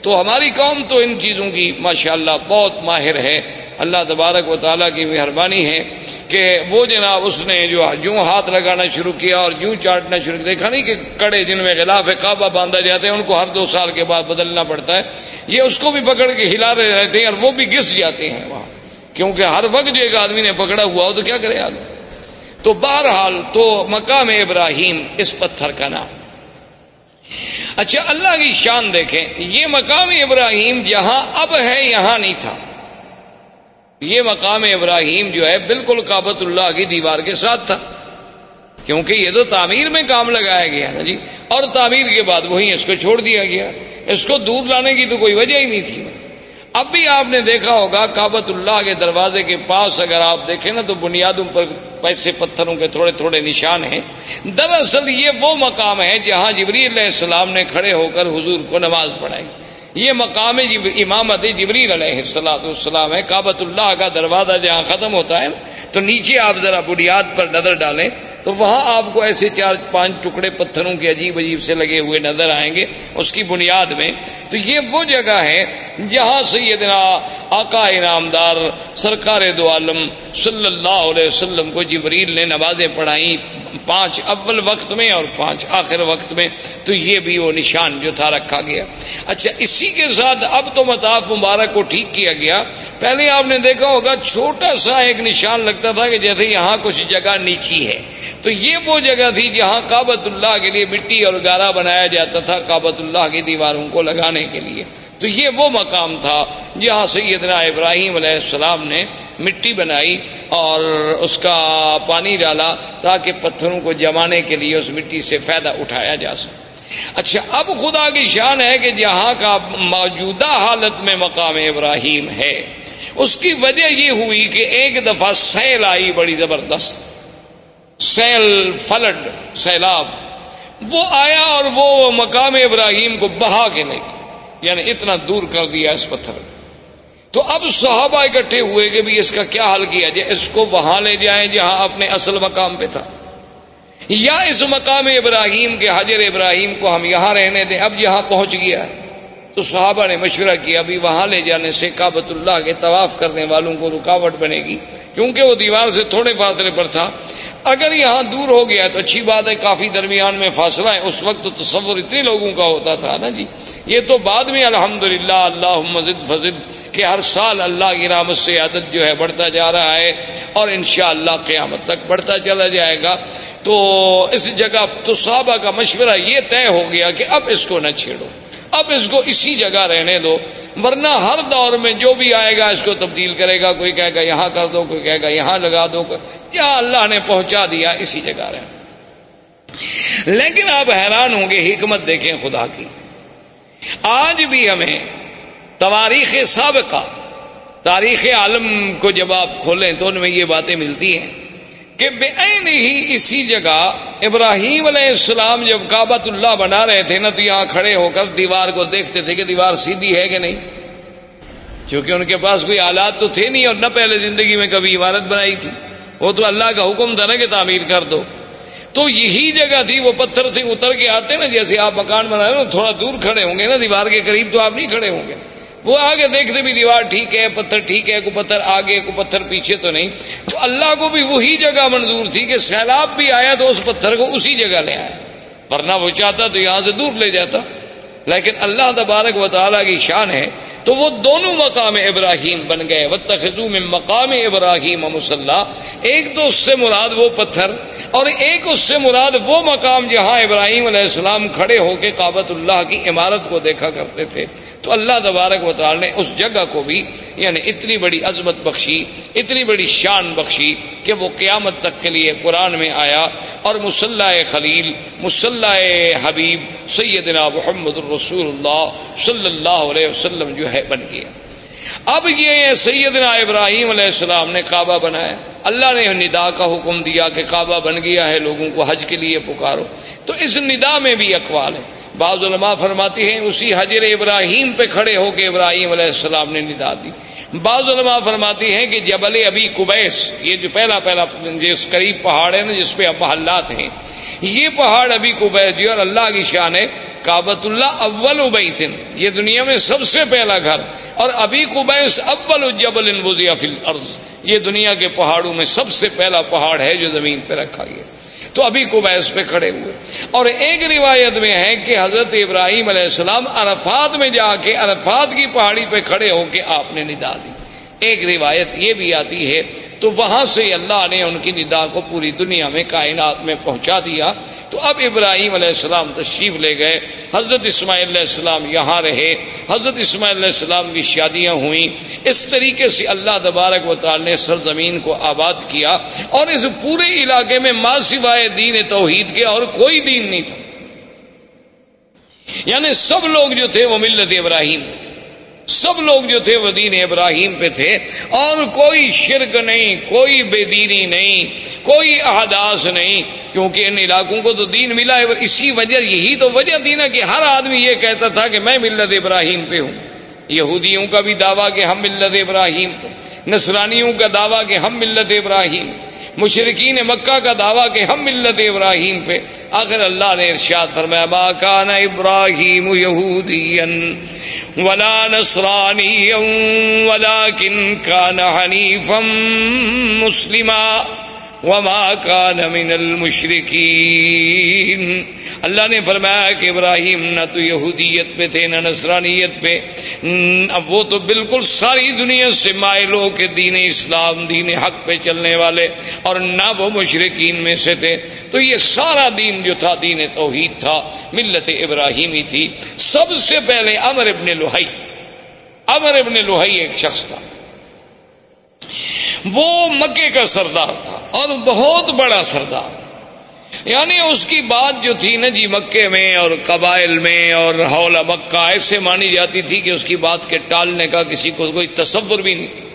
تو ہماری قوم تو ان چیزوں کی ماشاء اللہ بہت ماہر ہے۔ اللہ تبارک و تعالیٰ کی مہربانی ہے۔ کہ وہ جناب اس نے جو جوں ہاتھ لگانا شروع کیا اور جوں چاٹنا شروع کیا۔ دیکھا نہیں کہ کڑے جن میں غلاف کعبہ باندھا جاتے ہیں ان کو ہر دو سال کے بعد بدلنا پڑتا ہے۔ یہ اس کو بھی پکڑ کے ہلا رہے رہتے ہیں اور وہ بھی گس جاتے ہیں وہاں۔ کیونکہ ہر وقت جو ایک آدمی نے پکڑا ہوا ہو تو کیا کرے آدمی؟ تو بہرحال تو مقام ابراہیم اس پتھر کا نام۔ اچھا اللہ کی شان دیکھیں، یہ مقام ابراہیم جہاں اب ہے، یہاں نہیں تھا۔ یہ مقام ابراہیم جو ہے بالکل کابت اللہ کی دیوار کے ساتھ تھا۔ کیونکہ یہ تو تعمیر میں کام لگایا گیا نا جی۔ اور تعمیر کے بعد وہیں اس کو چھوڑ دیا گیا۔ اس کو دور لانے کی تو کوئی وجہ ہی نہیں تھی۔ اب بھی آپ نے دیکھا ہوگا کابت اللہ کے دروازے کے پاس اگر آپ دیکھیں نا تو بنیادوں پر پیسے پتھروں کے تھوڑے تھوڑے نشان ہیں۔ دراصل یہ وہ مقام ہے جہاں جبری علیہ السلام نے کھڑے ہو کر حضور کو نماز پڑھائی۔ یہ مقام امامت جبریل علیہ السلاۃ السلام ہے کابت اللہ کا دروازہ جہاں ختم ہوتا ہے، تو نیچے آپ ذرا بنیاد پر نظر ڈالیں، تو وہاں آپ کو ایسے چار پانچ ٹکڑے پتھروں کے عجیب عجیب سے لگے ہوئے نظر آئیں گے اس کی بنیاد میں۔ تو یہ وہ جگہ ہے جہاں سیدنا آقا انعامدار سرکار دو عالم صلی اللہ علیہ وسلم کو جبریل نے نمازیں پڑھائی پانچ اول وقت میں اور پانچ آخر وقت میں، تو یہ بھی وہ نشان جو تھا رکھا گیا۔ اچھا اس اسی کے ساتھ اب تو مطاف مبارک کو ٹھیک کیا گیا۔ پہلے آپ نے دیکھا ہوگا چھوٹا سا ایک نشان لگتا تھا کہ جیسے یہاں کچھ جگہ نیچی ہے۔ تو یہ وہ جگہ تھی جہاں کابت اللہ کے لیے مٹی اور گارا بنایا جاتا تھا کابت اللہ کی دیواروں کو لگانے کے لیے۔ تو یہ وہ مقام تھا جہاں سیدنا ابراہیم علیہ السلام نے مٹی بنائی اور اس کا پانی ڈالا تاکہ پتھروں کو جمانے کے لیے اس مٹی سے فائدہ اٹھایا جا سکے۔ اچھا اب خدا کی شان ہے کہ جہاں کا موجودہ حالت میں مقام ابراہیم ہے۔ اس کی وجہ یہ ہوئی کہ ایک دفعہ سیل آئی بڑی زبردست۔ سیل فلڈ سیلاب۔ وہ آیا اور وہ مقام ابراہیم کو بہا کے لے گیا۔ یعنی اتنا دور کر دیا اس پتھر۔ تو اب صحابہ اکٹھے ہوئے کہ بھی اس کا کیا حل کیا جائے، اس کو وہاں لے جائیں جہاں اپنے اصل مقام پہ تھا۔ یا اس مقام ابراہیم کے حجر ابراہیم کو ہم یہاں رہنے دیں۔ اب یہاں پہنچ گیا۔ تو صحابہ نے مشورہ کیا، ابھی وہاں لے جانے سے کابت اللہ کے طواف کرنے والوں کو رکاوٹ بنے گی۔ کیونکہ وہ دیوار سے تھوڑے فاصلے پر تھا۔ اگر یہاں دور ہو گیا تو اچھی بات ہے، کافی درمیان میں فاصلہ ہے۔ اس وقت تو تصور اتنے لوگوں کا ہوتا تھا نا جی۔ یہ تو بعد میں الحمد للہ اللہ مزد فضد کہ ہر سال اللہ کی رحمت سے عادت جو ہے بڑھتا جا رہا ہے اور انشاءاللہ اللہ قیامت تک بڑھتا چلا جائے گا۔ تو اس جگہ تو صحابہ کا مشورہ یہ طے ہو گیا کہ اب اس کو نہ چھیڑو۔ اب اس کو اسی جگہ رہنے دو۔ ورنہ ہر دور میں جو بھی آئے گا اس کو تبدیل کرے گا۔ کوئی کہے گا یہاں کر دو، کوئی کہے گا یہاں لگا دو۔ یا اللہ نے پہنچا دیا اسی جگہ رہے۔ لیکن آپ حیران ہوں گے، حکمت دیکھیں خدا کی۔ آج بھی ہمیں تواریخ سابقہ، تاریخ عالم کو جب آپ کھولیں تو ان میں یہ باتیں ملتی ہیں کہ بے ہی اسی جگہ ابراہیم علیہ السلام جب کابت اللہ بنا رہے تھے نا تو یہاں کھڑے ہو کر دیوار کو دیکھتے تھے کہ دیوار سیدھی ہے کہ نہیں۔ کیونکہ ان کے پاس کوئی آلات تو تھے نہیں اور نہ پہلے زندگی میں کبھی عمارت بنائی تھی۔ وہ تو اللہ کا حکم تھا نا کہ تعمیر کر دو۔ تو یہی جگہ تھی، وہ پتھر سے اتر کے آتے نا، جیسے آپ مکان بنا رہے تھوڑا دور کھڑے ہوں گے نا، دیوار کے قریب تو آپ نہیں کھڑے ہوں گے۔ وہ آگے دیکھتے بھی دیوار ٹھیک ہے، پتھر ٹھیک ہے کو پتھر آگے کو پتھر پیچھے تو نہیں۔ تو اللہ کو بھی وہی جگہ منظور تھی کہ سیلاب بھی آیا تو اس پتھر کو اسی جگہ لے آیا ورنہ وہ چاہتا تو یہاں سے دور لے جاتا۔ لیکن اللہ تبارک و تعالیٰ کی شان ہے، تو وہ دونوں مقام ابراہیم بن گئے۔ وہ تخذو میں مقام ابراہیم مسلح ایک تو اس سے مراد وہ پتھر اور ایک اس سے مراد وہ مقام جہاں ابراہیم علیہ السلام کھڑے ہو کے کابت اللہ کی عمارت کو دیکھا کرتے تھے۔ تو اللہ تبارک و تعالی نے اس جگہ کو بھی یعنی اتنی بڑی عظمت بخشی، اتنی بڑی شان بخشی کہ وہ قیامت تک کے لیے قرآن میں آیا۔ اور مسلح خلیل مسلح حبیب، سیدنا محمد الرسول اللہ صلی اللہ علیہ وسلم جو ہے بن گیا۔ اب یہ سیدنا ابراہیم علیہ السلام نے کعبہ بنایا۔ اللہ نے ندا کا حکم دیا کہ کعبہ بن گیا ہے، لوگوں کو حج کے لیے پکارو۔ تو اس ندا میں بھی اقوال ہے بعض علماء فرماتی ہیں، اسی حجر ابراہیم پہ کھڑے ہو کے ابراہیم علیہ السلام نے ندا دی۔ بعض علماء فرماتی ہیں کہ جبل ابی کبیس یہ جو پہلا پہلا جس قریب پہاڑ ہے نا، جس پہ اب محلات ہیں یہ پہاڑ ابھی کبیس اور اللہ کی شان ہے کابت اللہ اول ابیتن یہ دنیا میں سب سے پہلا گھر، اور ابھی کبیس اول جبل فی الارض، یہ دنیا کے پہاڑوں میں سب سے پہلا پہاڑ ہے جو زمین پہ رکھا گیا۔ تو ابھی کو پہ کھڑے ہوئے۔ اور ایک روایت میں ہے کہ حضرت ابراہیم علیہ السلام عرفات میں جا کے عرفات کی پہاڑی پہ کھڑے ہو کے آپ نے ندا دی۔ ایک روایت یہ بھی آتی ہے، تو وہاں سے اللہ نے ان کی ندا کو پوری دنیا میں، کائنات میں پہنچا دیا۔ تو اب ابراہیم علیہ السلام تشریف لے گئے۔ حضرت اسماعیل علیہ السلام یہاں رہے۔ حضرت اسماعیل علیہ السلام کی شادیاں ہوئیں۔ اس طریقے سے اللہ تبارک و تعالی نے سرزمین کو آباد کیا اور اس پورے علاقے میں ماں سوائے دین توحید کے اور کوئی دین نہیں تھا۔ یعنی سب لوگ جو تھے وہ ملت ابراہیم۔ سب لوگ جو تھے وہ دین ابراہیم پہ تھے اور کوئی شرک نہیں، کوئی بے دینی نہیں، کوئی احداث نہیں، کیونکہ ان علاقوں کو تو دین ملا ہے۔ اسی وجہ، یہی تو وجہ تھی نا کہ ہر آدمی یہ کہتا تھا کہ میں ملت ابراہیم پہ ہوں۔ یہودیوں کا بھی دعویٰ کہ ہم ملت ابراہیم نصرانیوں کا دعویٰ کہ ہم ملت ابراہیم۔ مشرقین مکہ کا دعویٰ کہ ہم ملت ابراہیم پہ۔ آخر اللہ نے ارشاد فرمایا، ما کان ابراہیم یہودین ولا نصرانیا ولا کن کان حنیفم مسلما وما كان من المشركين۔ اللہ نے فرمایا کہ ابراہیم نہ تو یہودیت پہ تھے، نہ نصرانیت پہ۔ اب وہ تو بالکل ساری دنیا سے مائلوں کے دین اسلام، دین حق پہ چلنے والے اور نہ وہ مشرقین میں سے تھے۔ تو یہ سارا دین جو تھا، دین توحید تھا، ملت ابراہیمی تھی۔ سب سے پہلے امر ابن لوہائی امر ابن لوہائی ایک شخص تھا۔ وہ مکے کا سردار تھا اور بہت بڑا سردار۔ یعنی اس کی بات جو تھی نا جی مکے میں اور قبائل میں اور حولا مکہ، ایسے مانی جاتی تھی کہ اس کی بات کے ٹالنے کا کسی کو کوئی تصور بھی نہیں۔ تھا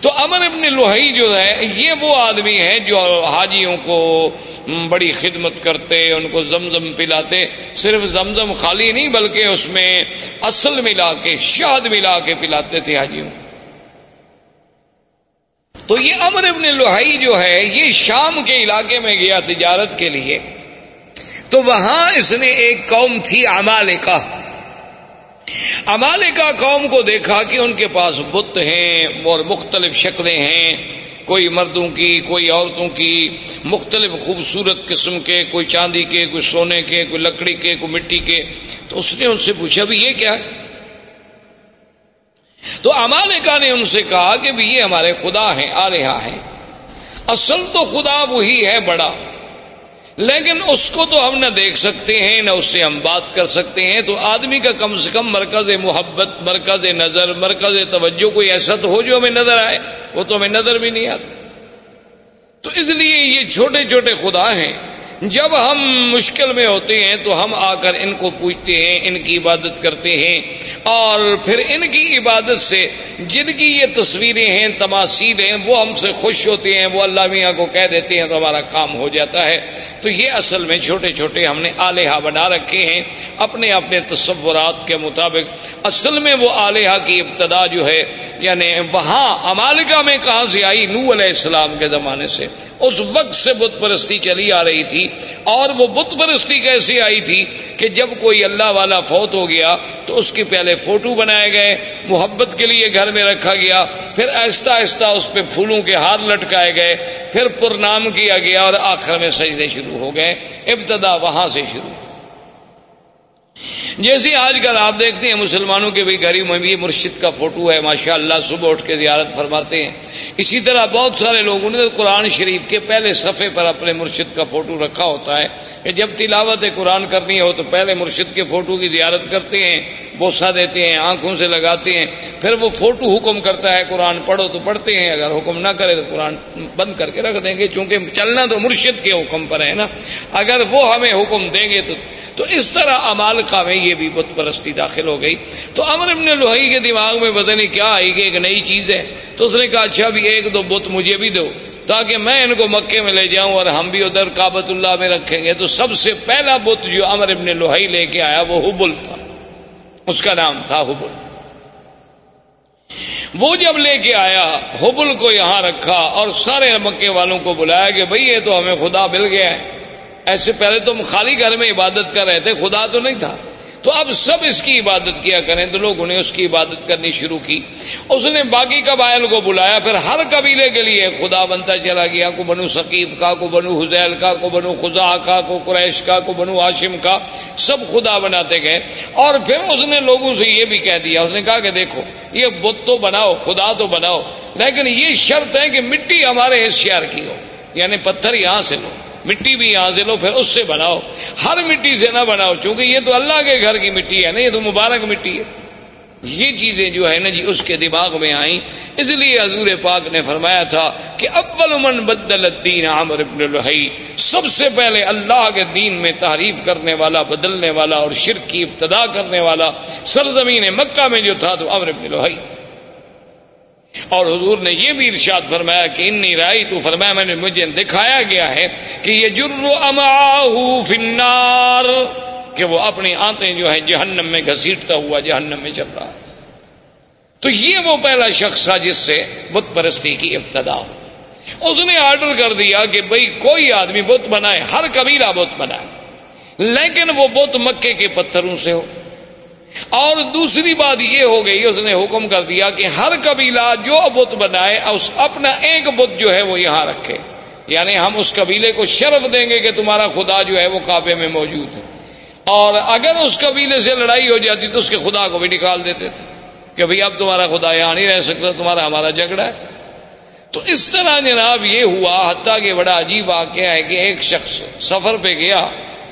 تو امر ابن لوہئی جو ہے، یہ وہ آدمی ہے جو حاجیوں کو بڑی خدمت کرتے، ان کو زمزم پلاتے، صرف زمزم خالی نہیں، بلکہ اس میں اصل ملا کے شاد ملا کے پلاتے تھے حاجیوں۔ کو تو یہ امر ابن لوہائی جو ہے، یہ شام کے علاقے میں گیا تجارت کے لیے۔ تو وہاں اس نے ایک قوم تھی امالکا امالکا قوم کو دیکھا کہ ان کے پاس بت ہیں اور مختلف شکلیں ہیں۔ کوئی مردوں کی، کوئی عورتوں کی۔ مختلف خوبصورت قسم کے، کوئی چاندی کے، کوئی سونے کے، کوئی لکڑی کے، کوئی مٹی کے۔ تو اس نے ان سے پوچھا بھی یہ کیا؟ ہے تو امالکا نے ان سے کہا کہ بھی یہ ہمارے خدا ہیں آلیہ ہیں اصل تو خدا وہی ہے بڑا۔ لیکن اس کو تو ہم نہ دیکھ سکتے ہیں، نہ اس سے ہم بات کر سکتے ہیں۔ تو آدمی کا کم سے کم مرکز محبت، مرکز نظر، مرکز توجہ، کوئی ایسا تو ہو جو ہمیں نظر آئے۔ وہ تو ہمیں نظر بھی نہیں آتا۔ تو اس لیے یہ چھوٹے چھوٹے خدا ہیں۔ جب ہم مشکل میں ہوتے ہیں تو ہم آ کر ان کو پوچھتے ہیں، ان کی عبادت کرتے ہیں۔ اور پھر ان کی عبادت سے جن کی یہ تصویریں ہیں، تماثیل ہیں، وہ ہم سے خوش ہوتے ہیں، وہ اللہ میاں کو کہہ دیتے ہیں تو ہمارا کام ہو جاتا ہے۔ تو یہ اصل میں چھوٹے چھوٹے ہم نے آلیہ بنا رکھے ہیں۔ اپنے اپنے تصورات کے مطابق اصل میں وہ آلیہ کی ابتدا جو ہے یعنی وہاں امالکا میں کہاں سے آئی؟ نو علیہ السلام کے زمانے سے۔ اس وقت سے بت پرستی چلی آ رہی تھی۔ اور وہ بت پرستی کیسی آئی تھی کہ جب کوئی اللہ والا فوت ہو گیا تو اس کے پہلے فوٹو بنائے گئے، محبت کے لیے گھر میں رکھا گیا، پھر آہستہ آہستہ اس پہ پھولوں کے ہار لٹکائے گئے، پھر پرنام کیا گیا اور آخر میں سجدے شروع ہو گئے، ابتدا وہاں سے شروع۔ جیسے آج کل آپ دیکھتے ہیں مسلمانوں کے بھی گھر میں بھی مرشد کا فوٹو ہے ماشاء اللہ صبح اٹھ کے زیارت فرماتے ہیں۔ اسی طرح بہت سارے لوگوں نے قرآن شریف کے پہلے صفحے پر اپنے مرشد کا فوٹو رکھا ہوتا ہے کہ جب تلاوت قرآن کرنی ہو تو پہلے مرشد کے فوٹو کی زیارت کرتے ہیں بوسا دیتے ہیں، آنکھوں سے لگاتے ہیں۔ پھر وہ فوٹو حکم کرتا ہے، قرآن پڑھو تو پڑھتے ہیں، اگر حکم نہ کرے تو قرآن بند کر کے رکھ دیں گے۔ چونکہ چلنا تو مرشد کے حکم پر ہے نا۔ اگر وہ ہمیں حکم دیں گے تو تو اس طرح امال کا میں یہ بھی بت پرستی داخل ہو گئی۔ تو امر ابن لوہی کے دماغ میں پتہ نہیں کیا آئی کہ ایک نئی چیز ہے۔ تو اس نے کہا اچھا بھی ایک دو بت مجھے بھی دو، تاکہ میں ان کو مکے میں لے جاؤں اور ہم بھی ادھر کابت اللہ میں رکھیں گے۔ تو سب سے پہلا بت جو امر ابن لوہی لے کے آیا، وہ حبل تھا۔ اس کا نام تھا حبل۔ وہ جب لے کے آیا، حبل کو یہاں رکھا اور سارے مکے والوں کو بلایا کہ بھئی، یہ تو ہمیں خدا مل گیا ہے۔ ایسے پہلے تو ہم خالی گھر میں عبادت کر رہے تھے، خدا تو نہیں تھا۔ تو اب سب اس کی عبادت کیا کریں تو لوگوں نے اس کی عبادت کرنی شروع کی۔ اس نے باقی قبائل کو بلایا، پھر ہر قبیلے کے لیے خدا بنتا چلا گیا۔ کو بنو ثقیف کا، کو بنو حزیل کا، کو بنو خزا کا، کو قریش کا، کو بنو ہاشم کا، سب خدا بناتے گئے۔ اور پھر اس نے لوگوں سے یہ بھی کہہ دیا، اس نے کہا کہ دیکھو، یہ بت تو بناؤ، خدا تو بناؤ، لیکن یہ شرط ہے کہ مٹی ہمارے اس شہر کی ہو یعنی پتھر یہاں سے لو۔ مٹی بھی یہاں سے لو، پھر اس سے بناؤ۔ ہر مٹی سے نہ بناؤ، چونکہ یہ تو اللہ کے گھر کی مٹی ہے نا، یہ تو مبارک مٹی ہے۔ یہ چیزیں جو ہے نا جی اس کے دماغ میں آئیں۔ اس لیے حضور پاک نے فرمایا تھا کہ اول من بدل الدین عامر ابن الحی سب سے پہلے اللہ کے دین میں تعریف کرنے والا، بدلنے والا اور شرک کی ابتدا کرنے والا سرزمین مکہ میں جو تھا، تو عمر ابن الحی اور حضور نے یہ بھی ارشاد فرمایا کہ انی رائی تو فرمایا میں نے مجھے دکھایا گیا ہے کہ یہ جرو فنار کہ وہ اپنی آنتیں جو ہیں جہنم میں گھسیٹتا ہوا جہنم میں چل رہا تو یہ وہ پہلا شخص تھا جس سے بت پرستی کی ابتدا اس نے آرڈر کر دیا کہ بھائی کوئی آدمی بت بنائے، ہر قبیلہ بت بنائے، لیکن وہ بت مکے کے پتھروں سے ہو۔ اور دوسری بات یہ ہو گئی، اس نے حکم کر دیا کہ ہر قبیلہ جو بت بنائے، اس اپنا ایک بت جو ہے وہ یہاں رکھے۔ یعنی ہم اس قبیلے کو شرف دیں گے کہ تمہارا خدا جو ہے وہ کعبے میں موجود ہے۔ اور اگر اس قبیلے سے لڑائی ہو جاتی تو اس کے خدا کو بھی نکال دیتے تھے کہ بھئی اب تمہارا خدا یہاں نہیں رہ سکتا، تمہارا ہمارا جھگڑا ہے۔ تو اس طرح جناب یہ ہوا، حتیٰ کہ بڑا عجیب واقعہ ہے کہ ایک شخص سفر پہ گیا۔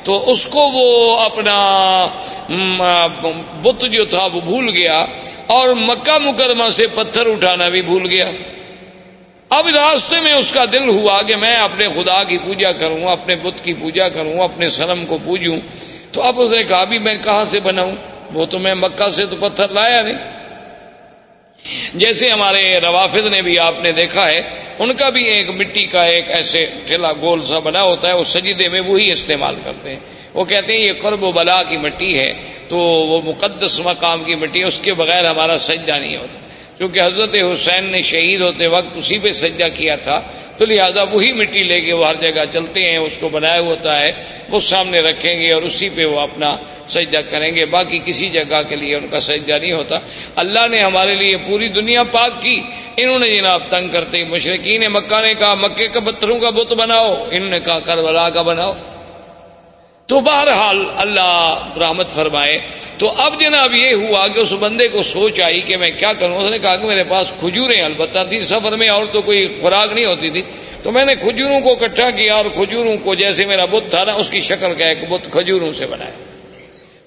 تو اس کو وہ اپنا بت جو تھا وہ بھول گیا اور مکہ مکرمہ سے پتھر اٹھانا بھی بھول گیا۔ اب راستے میں اس کا دل ہوا کہ میں اپنے خدا کی پوجا کروں، اپنے بت کی پوجا کروں، اپنے سرم کو پوجوں۔ تو اب اس نے کہا بھی میں کہاں سے بناؤں؟ وہ تو میں مکہ سے تو پتھر لایا نہیں۔ جیسے ہمارے روافظ نے بھی آپ نے دیکھا ہے، ان کا بھی ایک مٹی کا ایک ایسے ٹھیلا گول سا بنا ہوتا ہے، وہ سجدے میں وہی استعمال کرتے ہیں۔ وہ کہتے ہیں یہ قرب و بلا کی مٹی ہے، تو وہ مقدس مقام کی مٹی ہے، اس کے بغیر ہمارا سجدہ نہیں ہوتا۔ کیونکہ حضرت حسین نے شہید ہوتے وقت اسی پہ سجدہ کیا تھا، تو لہٰذا وہی مٹی لے کے وہ ہر جگہ چلتے ہیں، اس کو بنایا ہوتا ہے، وہ سامنے رکھیں گے اور اسی پہ وہ اپنا سجدہ کریں گے۔ باقی کسی جگہ کے لیے ان کا سجدہ نہیں ہوتا۔ اللہ نے ہمارے لیے پوری دنیا پاک کی۔ انہوں نے جناب تنگ کرتے مشرقین مکہ نے کہا، مکے کا پتھروں کا بت بناؤ، انہوں نے کہا، کربلا کا بناؤ۔ تو بہرحال اللہ رحمت فرمائے، تو اب جناب یہ ہوا کہ اس بندے کو سوچ آئی کہ میں کیا کروں؟ اس نے کہا کہ میرے پاس کھجوریں البتہ تھی، سفر میں اور تو کوئی خوراک نہیں ہوتی تھی۔ تو میں نے کھجوروں کو اکٹھا کیا اور کھجوروں کو جیسے میرا بت تھا نا، اس کی شکل کا ایک بت کھجوروں سے بنایا۔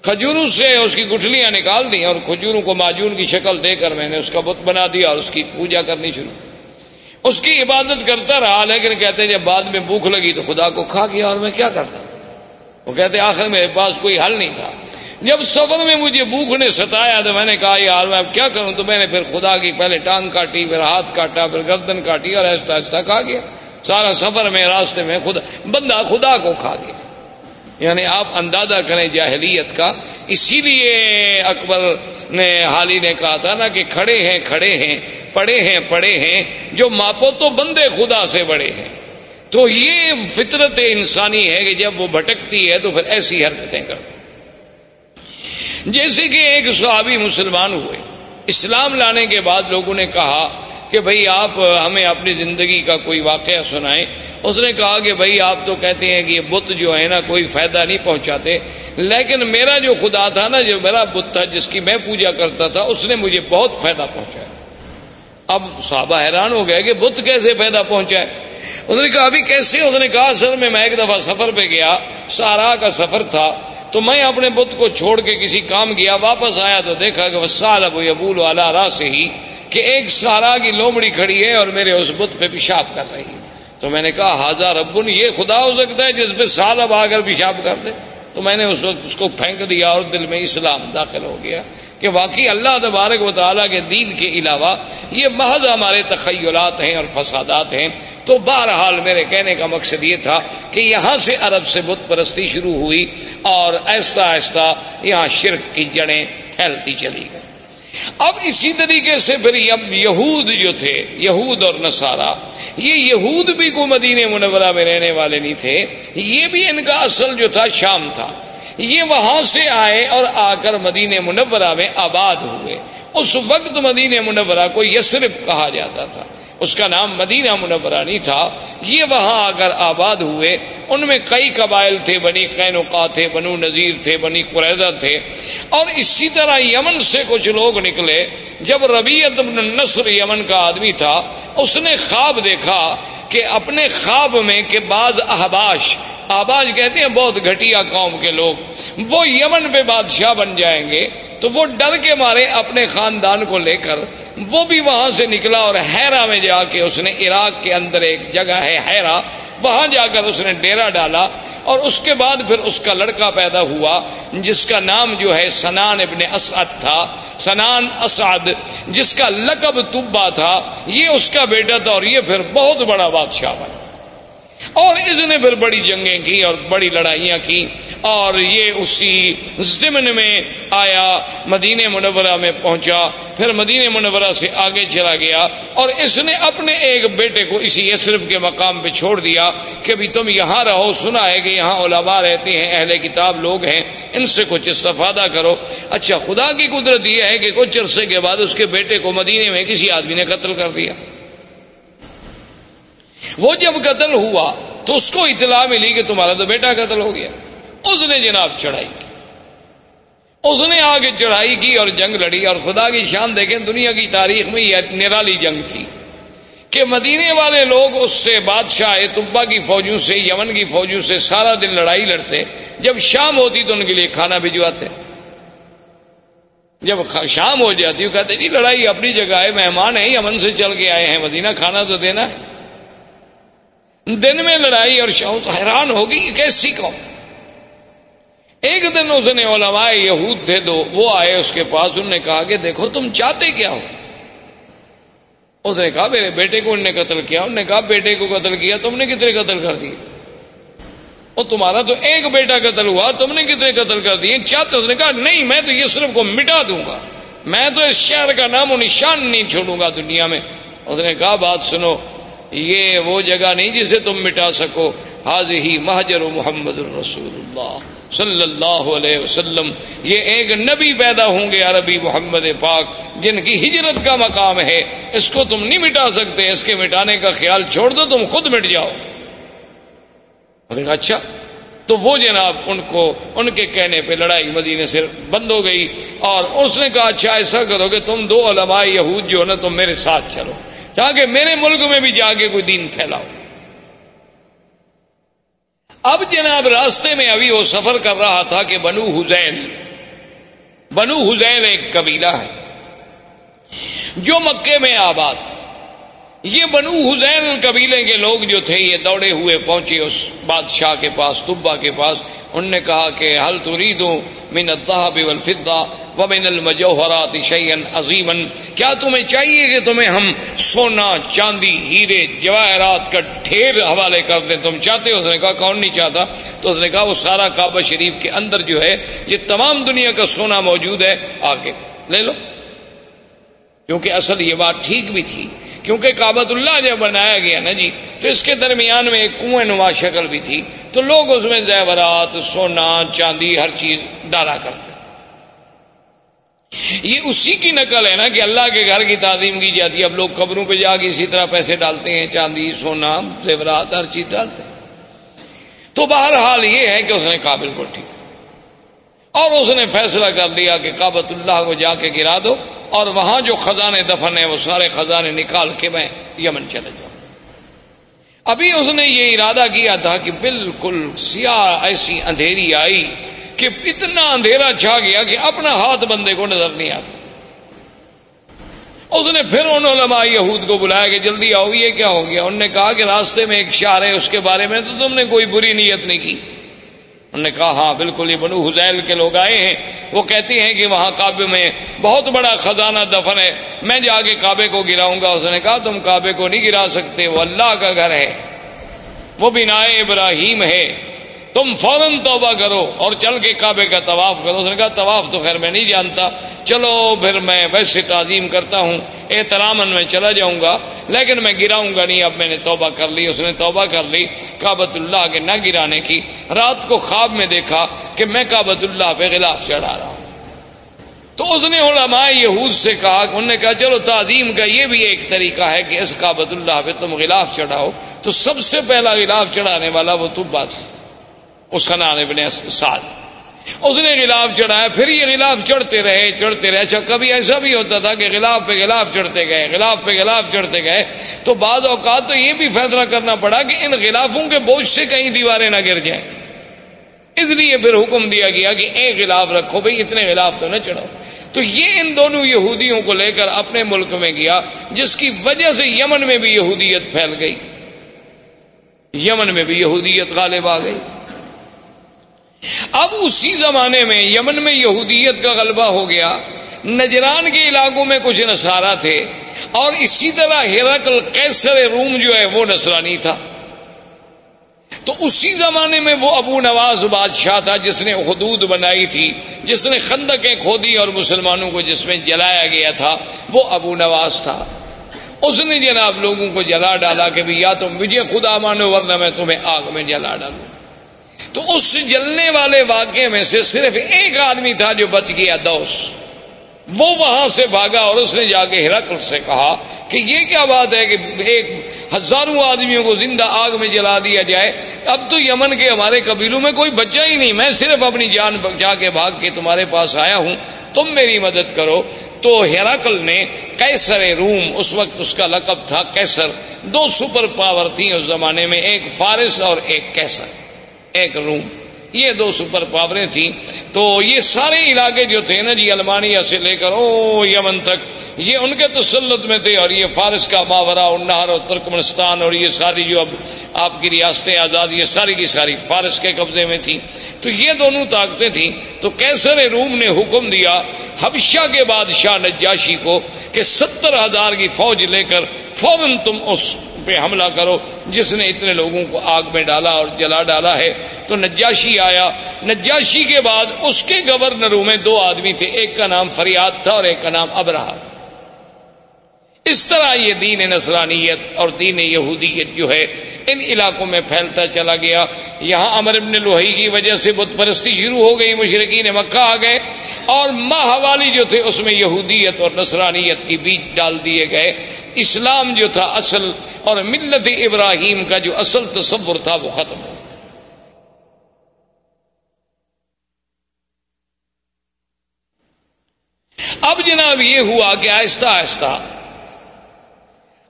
کھجوروں سے اس کی گٹھلیاں نکال دی اور کھجوروں کو معجون کی شکل دے کر میں نے اس کا بت بنا دیا اور اس کی پوجا کرنی شروع۔ اس کی عبادت کرتا رہا، لیکن کہتے جب بعد میں بھوک لگی تو خدا کو کھا گیا اور میں کیا کرتا؟ ہوں وہ کہتے آخر میرے پاس کوئی حل نہیں تھا۔ جب سفر میں مجھے بھوک نے ستایا تو میں نے کہا یار میں اب کیا کروں؟ تو میں نے پھر خدا کی پہلے ٹانگ کاٹی، پھر ہاتھ کاٹا، پھر گردن کاٹی اور ایسا ایسا کھا گیا۔ سارا سفر میں راستے میں خدا بندہ خدا کو کھا گیا۔ یعنی آپ اندازہ کریں جاہلیت کا۔ اسی لیے اکبر نے حالی نے کہا تھا نا کہ کھڑے ہیں کھڑے ہیں، پڑے ہیں پڑے ہیں۔ جو ماپو تو بندے خدا سے بڑے ہیں۔ تو یہ فطرت انسانی ہے کہ جب وہ بھٹکتی ہے تو پھر ایسی حرکتیں کر جیسے کہ ایک صحابی مسلمان ہوئے۔ اسلام لانے کے بعد لوگوں نے کہا کہ بھئی آپ ہمیں اپنی زندگی کا کوئی واقعہ سنائیں۔ اس نے کہا کہ بھئی آپ تو کہتے ہیں کہ یہ بت جو ہے نا کوئی فائدہ نہیں پہنچاتے۔ لیکن میرا جو خدا تھا نا، جو میرا بت تھا، جس کی میں پوجا کرتا تھا، اس نے مجھے بہت فائدہ پہنچایا۔ اب صحابہ حیران ہو گئے کہ بت کیسے فائدہ پہنچائے اس نے کہا، ابھی کیسے؟ اس نے کہا سر میں میں ایک دفعہ سفر پہ گیا، سارا کا سفر تھا، تو میں اپنے بت کو چھوڑ کے کسی کام گیا، واپس آیا تو دیکھا کہ وہ سال ابو ابول والا راہ سے ہی کہ ایک سارا کی لومڑی کھڑی ہے اور میرے اس بت پہ پیشاب کر رہی تو میں نے کہا ہزار ابن یہ خدا ہو سکتا ہے جس پہ سال اب آ کر پیشاب کر دے؟ تو میں نے اس وقت اس کو پھینک دیا اور دل میں اسلام داخل ہو گیا۔ کہ واقعی اللہ تبارک و تعالیٰ کے دین کے علاوہ یہ محض ہمارے تخیلات ہیں اور فسادات ہیں۔ تو بہرحال میرے کہنے کا مقصد یہ تھا کہ یہاں سے عرب سے بت پرستی شروع ہوئی اور ایستا آہستہ یہاں شرک کی جڑیں پھیلتی چلی گئی اب اسی طریقے سے پھر اب یہود جو تھے، یہود اور نصارہ، یہ یہود بھی کو مدینہ منورہ میں رہنے والے نہیں تھے، یہ بھی ان کا اصل جو تھا شام تھا۔ یہ وہاں سے آئے اور آ کر مدینہ منورہ میں آباد ہوئے۔ اس وقت مدینہ منورہ کو یسرف کہا جاتا تھا۔ اس کا نام مدینہ منورہ نہیں تھا۔ یہ وہاں آ کر آباد ہوئے، ان میں کئی قبائل تھے، بنی قینقا تھے، بنو نذیر تھے، بنی قریضہ تھے۔ اور اسی طرح یمن سے کچھ لوگ نکلے۔ جب ربیعت نصر یمن کا آدمی تھا، اس نے خواب دیکھا کہ اپنے خواب میں کہ بعض احباش آباز کہتے ہیں بہت گھٹیا قوم کے لوگ، وہ یمن پہ بادشاہ بن جائیں گے۔ تو وہ ڈر کے مارے اپنے خاندان کو لے کر۔ وہ بھی وہاں سے نکلا اور حیرا میں جا کے اس نے عراق کے اندر ایک جگہ ہے حیرا وہاں جا کر اس نے ڈیرا ڈالا اور اس کے بعد پھر اس کا لڑکا پیدا ہوا جس کا نام جو ہے سنان ابن اسعد تھا۔ سنان اسعد، جس کا لقب تبا تھا۔ یہ اس کا بیٹا تھا اور یہ پھر بہت بڑا بادشاہ بنا۔ اور اس نے پھر بڑی جنگیں کی اور بڑی لڑائیاں کی اور یہ اسی ضمن میں آیا، مدینہ منورہ میں پہنچا، پھر مدینہ منورہ سے آگے چلا گیا اور اس نے اپنے ایک بیٹے کو اسی یسرف کے مقام پہ چھوڑ دیا کہ بھی تم یہاں رہو، سنا ہے کہ یہاں علماء رہتے ہیں، اہل کتاب لوگ ہیں، ان سے کچھ استفادہ کرو۔ اچھا خدا کی قدرت یہ ہے کہ کچھ عرصے کے بعد اس کے بیٹے کو مدینے میں کسی آدمی نے قتل کر دیا۔ وہ جب قتل ہوا تو اس کو اطلاع ملی کہ تمہارا تو بیٹا قتل ہو گیا۔ اس نے جناب چڑھائی کی۔ اس نے آگے چڑھائی کی اور جنگ لڑی اور خدا کی شان دیکھیں دنیا کی تاریخ میں یہ نرالی جنگ تھی کہ مدینے والے لوگ اس سے بادشاہ تبا کی فوجوں سے، یمن کی فوجوں سے سارا دن لڑائی لڑتے۔ جب شام ہوتی تو ان کے لیے کھانا بھجواتے۔ جب شام ہو جاتی وہ کہتے جی لڑائی اپنی جگہ ہے، مہمان ہے یمن سے چل کے آئے ہیں، مدینہ کھانا تو دینا ہے۔ دن میں لڑائی اور شاہ حیران ہوگی کیسی قوم؟ ایک دن اس نے علماء یہود تھے دو، وہ آئے اس کے پاس، انہوں نے کہا کہ دیکھو، تم چاہتے کیا ہو؟ اس نے کہا، میرے بیٹے کو انہوں نے قتل کیا۔ انہوں نے کہا، بیٹے کو قتل کیا، تم نے کتنے قتل کر دیے؟ اور تمہارا تو ایک بیٹا قتل ہوا، تم نے کتنے قتل کر دیے؟ چاہتے اس نے کہا، نہیں، میں تو یہ صرف کو مٹا دوں گا۔ میں تو اس شہر کا نام و نشان نہیں چھوڑوں گا دنیا میں۔ اس نے کہا، بات سنو یہ وہ جگہ نہیں جسے تم مٹا سکو۔ حاض ہی مہاجر محمد الرسول اللہ صلی اللہ علیہ وسلم۔ یہ ایک نبی پیدا ہوں گے عربی محمد پاک، جن کی ہجرت کا مقام ہے۔ اس کو تم نہیں مٹا سکتے، اس کے مٹانے کا خیال چھوڑ دو، تم خود مٹ جاؤ۔ اچھا تو وہ جناب ان کو، ان کے کہنے پہ لڑائی مدینے سے بند ہو گئی۔ اور اس نے کہا اچھا ایسا کرو کہ تم دو علماء یہود جو ہے نا تم میرے ساتھ چلو۔ تاکہ میرے ملک میں بھی جا کے کوئی دین پھیلاؤ۔ اب جناب راستے میں ابھی وہ سفر کر رہا تھا کہ بنو حزین بنو حزین ایک قبیلہ ہے، جو مکے میں آباد۔ یہ بنو حزین قبیلے کے لوگ جو تھے، یہ دوڑے ہوئے پہنچے اس بادشاہ کے پاس، طبا کے پاس۔ انہوں نے کہا کہ حل تو ریدوں من الذهب والفضه ومن المجوهرات شيئا عظيما؟ کیا تمہیں چاہیے کہ تمہیں ہم سونا، چاندی، ہیرے، جواہرات کا ڈھیر حوالے کر دیں؟ تم چاہتے ہو؟ اس نے کہا، کون نہیں چاہتا؟ تو اس نے کہا، وہ سارا کعبہ شریف کے اندر جو ہے، یہ تمام دنیا کا سونا موجود ہے۔ آگے لے لو۔ کیونکہ اصل یہ بات ٹھیک بھی تھی کیونکہ کابت اللہ جب بنایا گیا نا جی تو اس کے درمیان میں ایک کنویں نما شکل بھی تھی۔ تو لوگ اس میں زیورات، سونا، چاندی، ہر چیز ڈالا کرتے تھے۔ یہ اسی کی نقل ہے نا کہ اللہ کے گھر کی تعظیم کی جاتی ہے۔ اب لوگ قبروں پہ جا کے اسی طرح پیسے ڈالتے ہیں، چاندی، سونا، زیورات، ہر چیز ڈالتے ہیں۔ تو بہرحال یہ ہے کہ اس نے قابل کو ٹھیک اور اس نے فیصلہ کر لیا کہ کابت اللہ کو جا کے گرا دو اور وہاں جو خزانے دفن ہیں وہ سارے خزانے نکال کے میں یمن چلے جاؤں۔ ابھی اس نے یہ ارادہ کیا تھا کہ بالکل سیاہ ایسی اندھیری آئی کہ اتنا اندھیرا چھا گیا کہ اپنا ہاتھ بندے کو نظر نہیں آتا۔ اس نے پھر ان علماء یہود کو بلایا کہ جلدی آؤ، یہ کیا ہو گیا؟ انہوں نے کہا کہ راستے میں ایک شہر ہے، اس کے بارے میں تو تم نے کوئی بری نیت نہیں کی۔ انہوں نے کہا ہاں بالکل یہ بنو حزیل کے لوگ آئے ہیں۔ وہ کہتے ہیں کہ وہاں کعبے میں بہت بڑا خزانہ دفن ہے۔ میں جا کے کعبے کو گراؤں گا۔ اس نے کہا، تم کعبے کو نہیں گرا سکتے، وہ اللہ کا گھر ہے۔ وہ بنا ابراہیم ہے۔ تم فوراً توبہ کرو اور چل کے کعبے کا طواف کرو۔ اس نے کہا، طواف تو خیر میں نہیں جانتا۔ چلو پھر میں ویسے تعظیم کرتا ہوں احترام میں چلا جاؤں گا، لیکن میں گراؤں گا نہیں۔ اب میں نے توبہ کر لی، اس نے توبہ کر لی۔ کابت اللہ کے نہ گرانے کی، رات کو خواب میں دیکھا کہ میں کابت اللہ پہ غلاف چڑھا رہا ہوں۔ تو اس نے علماء یہود سے کہا، انہوں نے کہا، چلو تعظیم کا یہ بھی ایک طریقہ ہے کہ اس کابت اللہ پہ تم غلاف چڑھاؤ۔ تو سب سے پہلا غلاف چڑھانے والا وہ تبا تھا۔ اس کا نام ابن سال اس نے غلاف چڑھایا، پھر یہ غلاف چڑھتے رہے چڑھتے رہے۔ اچھا کبھی ایسا بھی ہوتا تھا کہ غلاف پہ غلاف چڑھتے گئے، غلاف پہ غلاف چڑھتے گئے۔ تو بعض اوقات تو یہ بھی فیصلہ کرنا پڑا کہ ان غلافوں کے بوجھ سے کہیں دیواریں نہ گر جائیں۔ اس لیے پھر حکم دیا گیا کہ ایک غلاف رکھو بھائی اتنے غلاف تو نہ چڑھاؤ تو یہ ان دونوں یہودیوں کو لے کر اپنے ملک میں گیا، جس کی وجہ سے یمن میں بھی یہودیت پھیل گئی۔ یمن میں بھی یہودیت غالب آ گئی۔ اب اسی زمانے میں یمن میں یہودیت کا غلبہ ہو گیا، نجران کے علاقوں میں کچھ نصارہ تھے، اور اسی طرح ہیرکل کیسر روم جو ہے وہ نصرانی تھا۔ تو اسی زمانے میں وہ ابو نواز بادشاہ تھا جس نے حدود بنائی تھی، جس نے خندقیں کھودی اور مسلمانوں کو جس میں جلایا گیا تھا، وہ ابو نواز تھا۔ اس نے جناب لوگوں کو جلا ڈالا کہ یا تم مجھے خدا مانو ورنہ میں تمہیں آگ میں جلا ڈالوں۔ تو اس جلنے والے واقعے میں سے صرف ایک آدمی تھا جو بچ گیا، دوست۔ وہ وہاں سے بھاگا اور اس نے جا کے ہرکل سے کہا کہ یہ کیا بات ہے کہ ایک ہزاروں آدمیوں کو زندہ آگ میں جلا دیا جائے۔ اب تو یمن کے ہمارے قبیلوں میں کوئی بچہ ہی نہیں، میں صرف اپنی جان بچا کے بھاگ کے تمہارے پاس آیا ہوں۔ تم میری مدد کرو۔ تو ہیراکل نے کیسر روم، اس وقت اس کا لقب تھا کیسر دو سپر پاور تھیں اس زمانے میں، ایک فارس اور ایک کیسر ایک روم یہ دو سپر پاوریں تھیں۔ تو یہ سارے علاقے جو تھے نا جی المانیہ سے لے کر، او، یمن تک، یہ ان کے تسلط میں تھے اور یہ فارس کا ماورا النہر اور ترکمنستان اور یہ ساری جو اب آپ کی ریاستیں آزاد یہ ساری کی ساری فارس کے قبضے میں تھی تو یہ دونوں طاقتیں تھیں۔ تو کیسر روم نے حکم دیا حبشہ کے بادشاہ نجاشی کو کہ ستر ہزار کی فوج لے کر فوراً تم اس پہ حملہ کرو، جس نے اتنے لوگوں کو آگ میں ڈالا اور جلا ڈالا ہے۔ تو نجاشی آیا۔ نجاشی کے بعد اس کے گورنروں میں دو آدمی تھے، ایک کا نام فریاد تھا اور ایک کا نام ابراہ اس طرح یہ دین نصرانیت اور دین یہودیت جو ہے، ان علاقوں میں پھیلتا چلا گیا۔ یہاں امر ابن لوہی کی وجہ سے بت پرستی شروع ہو گئی، مشرقین مکہ آ گئے۔ اور ماہ والی جو تھے، اس میں یہودیت اور نصرانیت کی بیج ڈال دیے گئے۔ اسلام جو تھا اصل اور ملت ابراہیم کا جو اصل تصور تھا، وہ ختم ہو اب جناب یہ ہوا کہ آہستہ آہستہ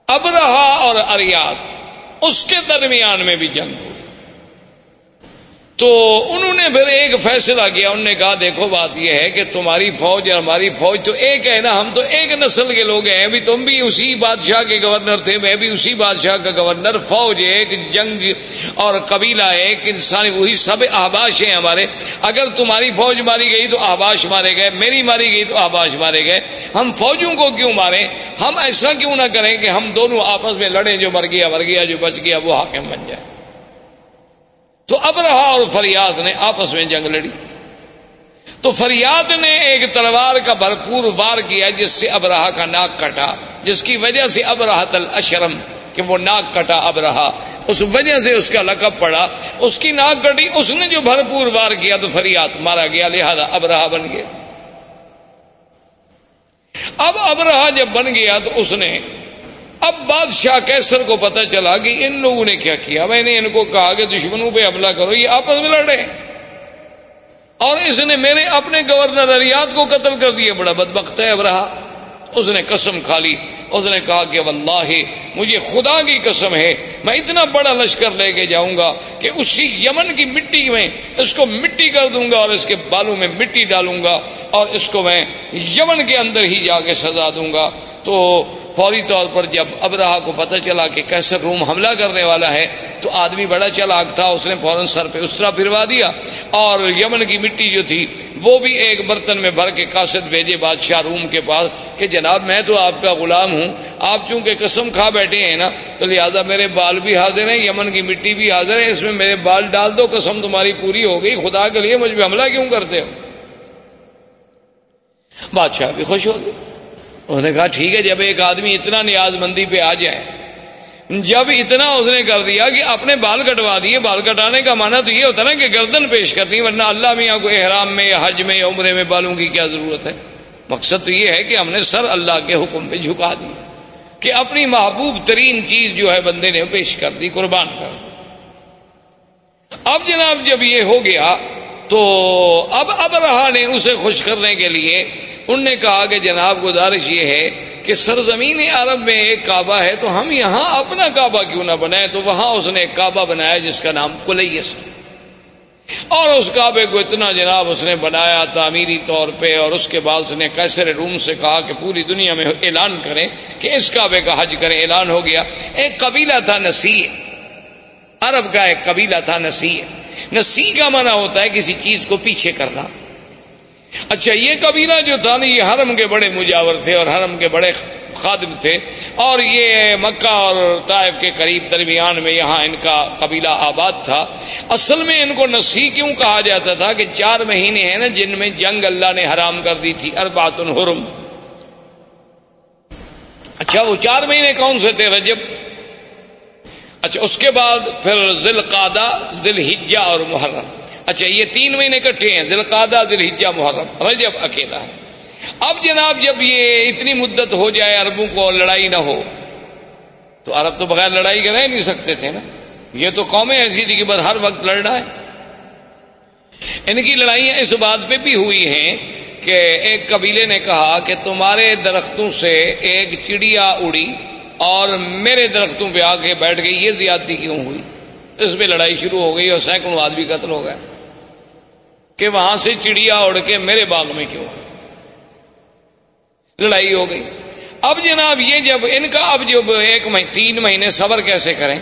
ابرہا اور اریات اس کے درمیان میں بھی جنگ ہوئی۔ تو انہوں نے پھر ایک فیصلہ کیا، انہوں نے کہا، دیکھو، بات یہ ہے کہ تمہاری فوج اور ہماری فوج تو ایک ہے نا، ہم تو ایک نسل کے لوگ ہیں، ابھی تم بھی اسی بادشاہ کے گورنر تھے، میں بھی اسی بادشاہ کا گورنر، فوج ایک، جنگ اور قبیلہ ایک، انسان وہی سب آباش ہیں ہمارے۔ اگر تمہاری فوج ماری گئی تو آباش مارے گئے، میری ماری گئی تو آباش مارے گئے۔ ہم فوجوں کو کیوں مارے ہم ایسا کیوں نہ کریں کہ ہم دونوں آپس میں لڑیں، جو مر گیا مر گیا، جو بچ گیا، وہ حاکم بن جائے۔ تو ابرہا اور فریاد نے آپس میں جنگ لڑی۔ تو فریاد نے ایک تلوار کا بھرپور وار کیا جس سے اب رہا کا ناک کٹا، جس کی وجہ سے اب تل اشرم کہ وہ ناک کٹا اب رہا۔ اس وجہ سے اس کا لقب پڑا، اس کی ناک کٹی، اس نے جو بھرپور وار کیا تو فریاد مارا گیا، لہذا اب رہا بن گیا۔ اب اب رہا جب بن گیا تو اس نے اب بادشاہ کیسر کو پتا چلا کہ ان لوگوں نے کیا کیا؟ میں نے ان کو کہا کہ دشمنوں پہ حملہ کرو، یہ آپس میں لڑے۔ اور اس نے میرے اپنے گورنر اریاد کو قتل کر دیا۔ بڑا بدبخت ہے اب رہا۔ اس نے قسم کھا لی۔ اس نے کہا کہ واللہ مجھے خدا کی قسم ہے۔ میں اتنا بڑا لشکر لے کے جاؤں گا کہ اسی یمن کی مٹی میں اس کو مٹی کر دوں گا اور اس کے بالوں میں مٹی ڈالوں گا اور اس کو میں یمن کے اندر ہی جا کے سزا دوں گا۔ تو فوری طور پر جب ابراہ کو پتہ چلا کہ کیسے روم حملہ کرنے والا ہے، تو آدمی بڑا چلاک تھا، اس نے فوراً سر پہ اس طرح پھروا دیا۔ اور یمن کی مٹی جو تھی، وہ بھی ایک برتن میں بھر کے کاشت بھیجے بادشاہ روم کے پاس کہ جناب میں تو آپ کا غلام ہوں، آپ چونکہ قسم کھا بیٹھے ہیں نا، تو لہٰذا میرے بال بھی حاضر ہیں، یمن کی مٹی بھی حاضر ہے اس میں میرے بال ڈال دو، قسم تمہاری پوری ہو گئی، خدا کے لیے مجھ پہ حملہ کیوں کرتے ہو؟ بادشاہ بھی خوش ہو گئے۔ انہوں نے کہا، ٹھیک ہے، جب ایک آدمی اتنا نیاز مندی پہ آ جائے، جب اتنا اس نے کر دیا کہ اپنے بال کٹوا دیے، بال کٹانے کا مانا تو یہ ہوتا نا کہ گردن پیش کرنی، ورنہ اللہ میاں کو احرام میں یا حج میں یا عمرے میں بالوں کی کیا ضرورت ہے؟ مقصد تو یہ ہے کہ ہم نے سر اللہ کے حکم پہ جھکا دی، کہ اپنی محبوب ترین چیز جو ہے بندے نے پیش کر دی، قربان کر دی۔ اب جناب جب یہ ہو گیا تو اب اب رہا نے اسے خوش کرنے کے لیے۔ ان نے کہا کہ جناب گزارش یہ ہے کہ سرزمین عرب میں ایک کعبہ ہے تو ہم یہاں اپنا کعبہ کیوں نہ بنائے تو وہاں اس نے ایک کعبہ بنایا جس کا نام کلیس اور اس کعبے کو اتنا جناب اس نے بنایا تعمیری طور پہ، اور اس کے بعد اس نے کیسر روم سے کہا کہ پوری دنیا میں اعلان کریں کہ اس کعبے کا حج کریں۔ اعلان ہو گیا۔ ایک قبیلہ تھا نسی عرب کا ایک قبیلہ تھا نسی نسی کا منع ہوتا ہے کسی چیز کو پیچھے کرنا۔ اچھا یہ قبیلہ جو تھا نا یہ حرم کے بڑے مجاور تھے اور حرم کے بڑے خادم تھے۔ اور یہ مکہ اور طائف کے قریب درمیان میں یہاں ان کا قبیلہ آباد تھا۔ اصل میں ان کو نسی کیوں کہا جاتا تھا کہ چار مہینے ہیں نا جن میں جنگ اللہ نے حرام کر دی تھی اربات الحرم۔ اچھا وہ چار مہینے کون سے تھے رجب؟ اچھا اس کے بعد پھر ذیل قادہ ذیل ہجا اور محرم۔ اچھا یہ تین مہینے کٹھے ہیں دل قادہ دل ہجا محرم رجب اکیلا ہے۔ اب جناب، جب یہ اتنی مدت ہو جائے عربوں کو لڑائی نہ ہو، تو عرب تو بغیر لڑائی کے رہ نہیں سکتے تھے نا۔ یہ تو قومیں ایسی تھی کہ بس ہر وقت لڑنا ہے۔ ان کی لڑائیاں اس بات پہ بھی ہوئی ہیں کہ ایک قبیلے نے کہا کہ تمہارے درختوں سے ایک چڑیا اڑی۔ اور میرے درختوں پہ آ کے بیٹھ گئی، یہ زیادتی کیوں ہوئی؟ اس پہ لڑائی شروع ہو گئی اور سینکڑوں آدمی قتل ہو گئے۔ کہ وہاں سے چڑیا اڑ کے میرے باغ میں کیوں؟ لڑائی ہو گئی۔ اب جناب یہ جب ان کا، اب جب ایک تین مہینے صبر کیسے کریں؟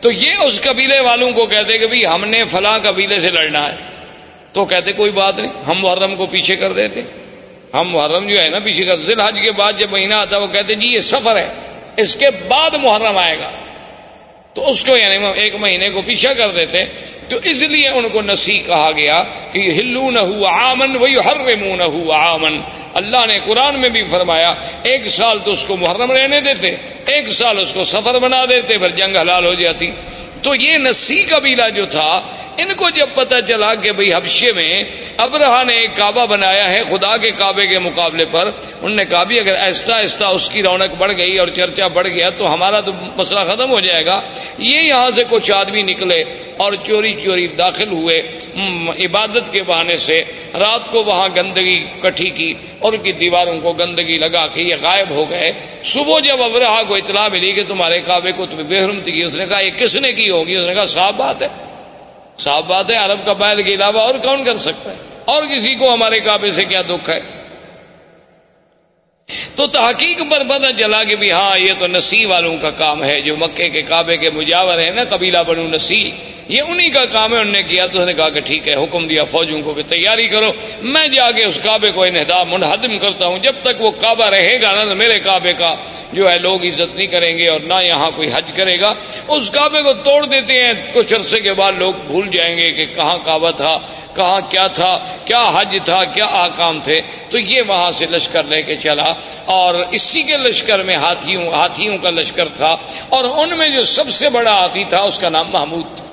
تو یہ اس قبیلے والوں کو کہتے کہ ہم نے فلاں قبیلے سے لڑنا ہے۔ تو کہتے کوئی بات نہیں، ہم محرم کو پیچھے کر دیتے۔ ہم محرم جو ہے نا، پیچھے کر دل حج کے بعد جب مہینہ آتا، وہ کہتے جی یہ سفر ہے۔ اس کے بعد محرم آئے گا۔ تو اس کو یعنی ایک مہینے کو پیچھا کر دیتے۔ تو اس لیے ان کو نسی کہا گیا کہ ہلو نہ ہوا آمن وہی ہر نہ ہوا آمن اللہ نے قرآن میں بھی فرمایا، ایک سال تو اس کو محرم رہنے دیتے، ایک سال اس کو سفر بنا دیتے، پھر جنگ حلال ہو جاتی۔ تو یہ نسی قبیلہ جو تھا ان کو جب پتا چلا کہ بھئی حبشے میں ابرہ نے ایک کعبہ بنایا ہے، خدا کے کعبے کے مقابلے پر، انہوں نے کہا بھی اگر ایسا ایسا اس کی رونق بڑھ گئی اور چرچا بڑھ گیا تو ہمارا تو مسئلہ ختم ہو جائے گا۔ یہ یہاں سے کچھ آدمی نکلے اور چوری چوری داخل ہوئے عبادت کے بہانے سے۔ رات کو وہاں گندگی کٹھی کی اور ان کی دیواروں کو گندگی لگا کے یہ غائب ہو گئے۔ صبح جب ابراہ کو اطلاع ملی کہ تمہارے کعبے کو تمہیں بے حرمت کی، اس نے کہا یہ کس نے کی ہوگی؟ اس نے کہا صاف بات ہے۔ صاف بات ہے عرب کا بیل کے علاوہ اور کون کر سکتا ہے؟ اور کسی کو ہمارے کعبے سے کیا دکھ ہے؟ تو تحقیق پر پتہ چلا کہ بھی ہاں یہ تو نسی والوں کا کام ہے، جو مکے کے کعبے کے مجاور ہیں نا، قبیلہ بنو نسی یہ انہی کا کام ہے، انہوں نے کیا تو انہوں نے کہا کہ ٹھیک ہے، حکم دیا فوجوں کو کہ تیاری کرو۔ میں جا کے اس کعبے کو انہدا منہدم کرتا ہوں، جب تک وہ کعبہ رہے گا نا تو میرے کعبے کا جو ہے لوگ عزت نہیں کریں گے اور نہ یہاں کوئی حج کرے گا، اس کعبے کو توڑ دیتے ہیں۔ کچھ عرصے کے بعد لوگ بھول جائیں گے کہ کہاں کعبہ تھا، کہاں کیا تھا، کیا حج تھا، کیا آکام تھے۔ تو یہ وہاں سے لشکر لے کے چلا۔ اور اسی کے لشکر میں ہاتھیوں ہاتھیوں کا لشکر تھا۔ اور ان میں جو سب سے بڑا ہاتھی تھا، اس کا نام محمود۔ تھا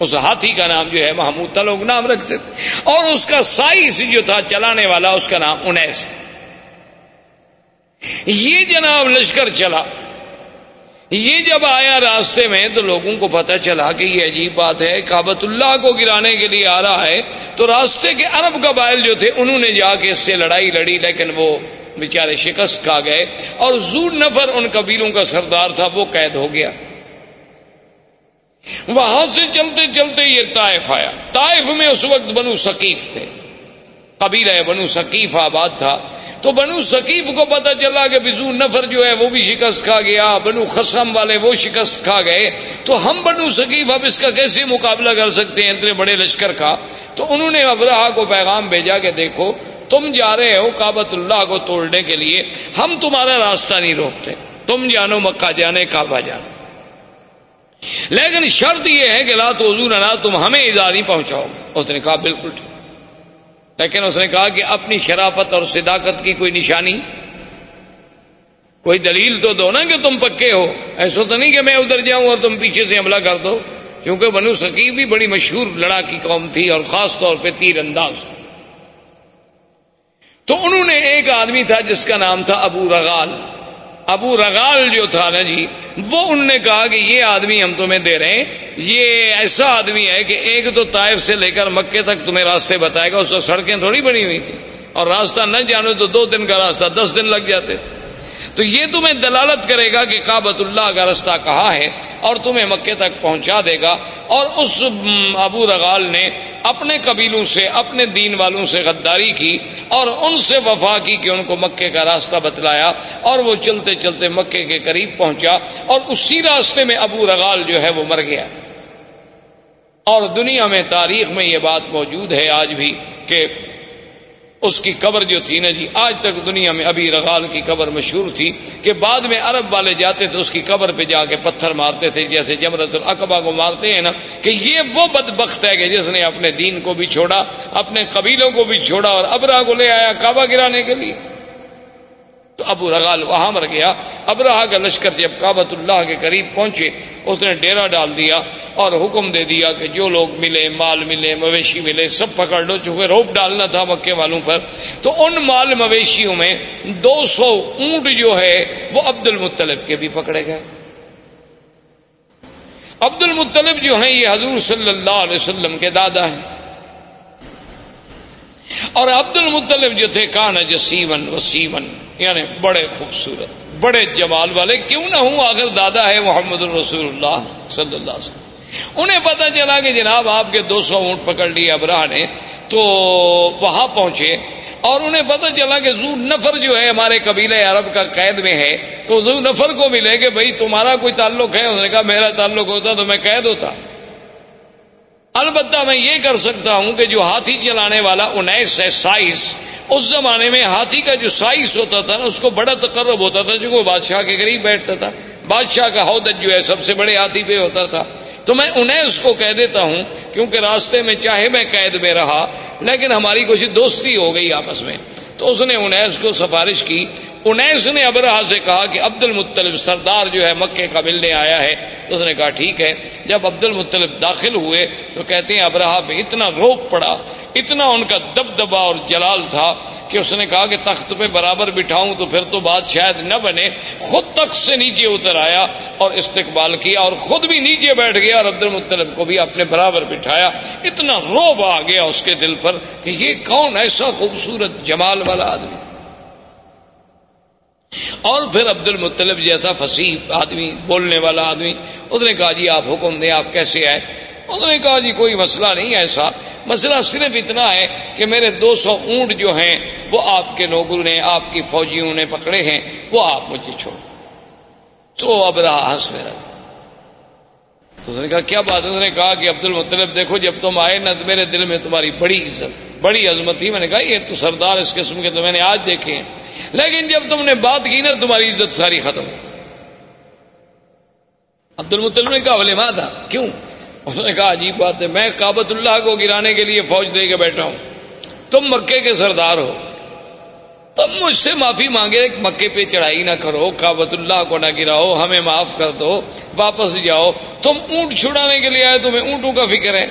اس ہاتھی کا نام جو ہے محمود تھا، لوگ نام رکھتے تھے۔ اور اس کا سائز جو تھا، چلانے والا، اس کا نام انیس تھا۔ یہ جناب لشکر چلا۔ یہ جب آیا راستے میں تو لوگوں کو پتا چلا کہ یہ عجیب بات ہے کابت اللہ کو گرانے کے لیے آ رہا ہے۔ تو راستے کے عرب قبائل جو تھے، انہوں نے جا کے اس سے لڑائی لڑی، لیکن وہ بیچارے شکست کھا گئے۔ اور زور نفر ان قبیلوں کا سردار تھا، وہ قید ہو گیا۔ وہاں سے چلتے چلتے یہ طائف آیا۔ طائف میں اس وقت بنو ثقیف تھے۔ قبیلہ بنو ثقیف آباد تھا۔ تو بنو ثقیف کو پتا چلا کہ بزو نفر جو ہے وہ بھی شکست کھا گیا، بنو خسم والے وہ شکست کھا گئے۔ تو ہم بنو ثقیف اب اس کا کیسے مقابلہ کر سکتے ہیں اتنے بڑے لشکر کا؟ تو انہوں نے ابراہ کو پیغام بھیجا کہ دیکھو، تم جا رہے ہو کابت اللہ کو توڑنے کے لیے، ہم تمہارا راستہ نہیں روکتے۔ تم جانو مکہ جانے، کعبہ جانے۔ لیکن شرط یہ ہے کہ لا تو حضور نہ تم ہمیں اداری پہنچاؤ۔ اس نے کہا، بالکل ٹھیک۔ لیکن اس نے کہا کہ اپنی شرافت اور صداقت کی کوئی نشانی، کوئی دلیل تو دو نا کہ تم پکے ہو۔ ایسا تو نہیں کہ میں ادھر جاؤں اور تم پیچھے سے حملہ کر دو، کیونکہ بنو سکیب بھی بڑی مشہور لڑا کی قوم تھی اور خاص طور پہ تیر انداز۔ تو انہوں نے ایک آدمی تھا جس کا نام تھا ابو رغال۔ ابو رغال جو تھا نا جی وہ انہوں نے کہا کہ یہ آدمی ہم تمہیں دے رہے ہیں، یہ ایسا آدمی ہے کہ ایک تو طائف سے لے کر مکے تک تمہیں راستے بتائے گا، اس کو سڑکیں تھوڑی بنی ہوئی تھی اور راستہ نہ جانے تو دو دن کا راستہ، دس دن لگ جاتے تھے۔ تو یہ تمہیں دلالت کرے گا کہ کابت اللہ کا رستہ کہاں ہے اور تمہیں مکے تک پہنچا دے گا اور اس ابو رغال نے اپنے قبیلوں سے، اپنے دین والوں سے غداری کی اور ان سے وفا کی کہ ان کو مکے کا راستہ بتلایا اور وہ چلتے چلتے مکے کے قریب پہنچا اور اسی راستے میں ابو رغال جو ہے وہ مر گیا۔ اور دنیا میں تاریخ میں یہ بات موجود ہے آج بھی کہ اس کی قبر جو تھی نا جی آج تک دنیا میں ابھی رغال کی قبر مشہور تھی کہ بعد میں عرب والے جاتے تھے، اس کی قبر پہ جا کے پتھر مارتے تھے، جیسے جمرت القبا کو مارتے ہیں نا، کہ یہ وہ بدبخت ہے کہ جس نے اپنے دین کو بھی چھوڑا، اپنے قبیلوں کو بھی چھوڑا اور ابرا کو لے آیا کعبہ گرانے کے لیے۔ تو ابو رغال وہاں مر گیا۔ اب رہا کا لشکر جب کابت اللہ کے قریب پہنچے، اس نے ڈیرا ڈال دیا اور حکم دے دیا کہ جو لوگ ملے، مال ملے، مویشی ملے، سب پکڑ لو، چونکہ روپ ڈالنا تھا مکے والوں پر۔ تو ان مال مویشیوں میں دو سو اونٹ جو ہے، وہ عبد المطلب کے بھی پکڑے گئے۔ عبد المطلب جو ہیں، یہ حضور صلی اللہ علیہ وسلم کے دادا ہیں۔ اور عبد المطلب جو تھے، کان جسیون وسیمن یعنی بڑے خوبصورت، بڑے جمال والے، کیوں نہ ہوں اگر دادا ہے محمد الرسول اللہ صلی اللہ علیہ وسلم۔ انہیں پتا چلا کہ جناب آپ کے دو سو اونٹ پکڑ لیے ابراہ نے، تو وہاں پہنچے اور انہیں پتا چلا کہ زو نفر جو ہے ہمارے قبیلے عرب کا قید میں ہے۔ تو زو نفر کو ملے کہ بھائی تمہارا کوئی تعلق ہے؟ اس نے کہا، میرا تعلق ہوتا تو میں قید ہوتا۔ البتہ میں یہ کر سکتا ہوں کہ جو ہاتھی چلانے والا انیس ہے سائز اس زمانے میں ہاتھی کا جو سائز ہوتا تھا نا، اس کو بڑا تقرب ہوتا تھا، جو وہ بادشاہ کے قریب بیٹھتا تھا۔ بادشاہ کا حودت جو ہے، سب سے بڑے ہاتھی پہ ہوتا تھا۔ تو میں انیس کو کہہ دیتا ہوں، کیونکہ راستے میں چاہے میں قید میں رہا، لیکن ہماری کچھ دوستی ہو گئی آپس میں۔ تو اس نے انیس کو سفارش کی۔ انیس نے ابراہ سے کہا کہ عبد المطلب سردار جو ہے مکے کا ملنے آیا ہے۔ تو اس نے کہا ٹھیک ہے۔ جب عبد المطلب داخل ہوئے تو کہتے ہیں ابراہ پہ اتنا روک پڑا اتنا ان کا دب دبا اور جلال تھا کہ اس نے کہا کہ تخت پہ برابر بٹھاؤں تو پھر تو بات شاید نہ بنے۔ خود تخت سے نیچے اتر آیا اور استقبال کیا اور خود بھی نیچے بیٹھ گیا اور عبد المطلب کو بھی اپنے برابر بٹھایا۔ اتنا روب آ گیا اس کے دل پر کہ یہ کون ایسا خوبصورت جمال والا آدمی۔ اور پھر عبد المطلب جیسا فصیح آدمی، بولنے والا آدمی، اس نے کہا جی آپ حکم دیں، آپ کیسے آئے؟ انہوں نے کہا جی کوئی مسئلہ نہیں ایسا۔ مسئلہ صرف اتنا ہے کہ میرے دو سو اونٹ جو ہیں، وہ آپ کے لوگوں نے، آپ کی فوجیوں نے پکڑے ہیں، وہ آپ مجھے چھوڑ۔ تو اب رہا ہنسنے لگا تو اس نے کہا، کیا بات اس نے کہا کہ عبد المطلب دیکھو جب تم آئے نا تو میرے دل میں تمہاری بڑی عزت، بڑی عظمت تھی۔ میں نے کہا، یہ تو سردار اس قسم کے تو میں نے آج دیکھے ہیں۔ لیکن جب تم نے بات کی نا، تمہاری عزت ساری ختم۔ عبد المطلب نے کہا بولے ماں تھا کیوں؟ اس نے کہا، عجیب بات ہے، میں کابت اللہ کو گرانے کے لیے فوج دے کے بیٹھا ہوں۔ تم مکے کے سردار ہو۔ تم مجھ سے معافی مانگے مکے پہ چڑھائی نہ کرو کابت اللہ کو نہ گراؤ، ہمیں معاف کر دو، واپس جاؤ۔ تم اونٹ چھڑانے کے لیے آئے، تمہیں اونٹوں کا فکر ہے۔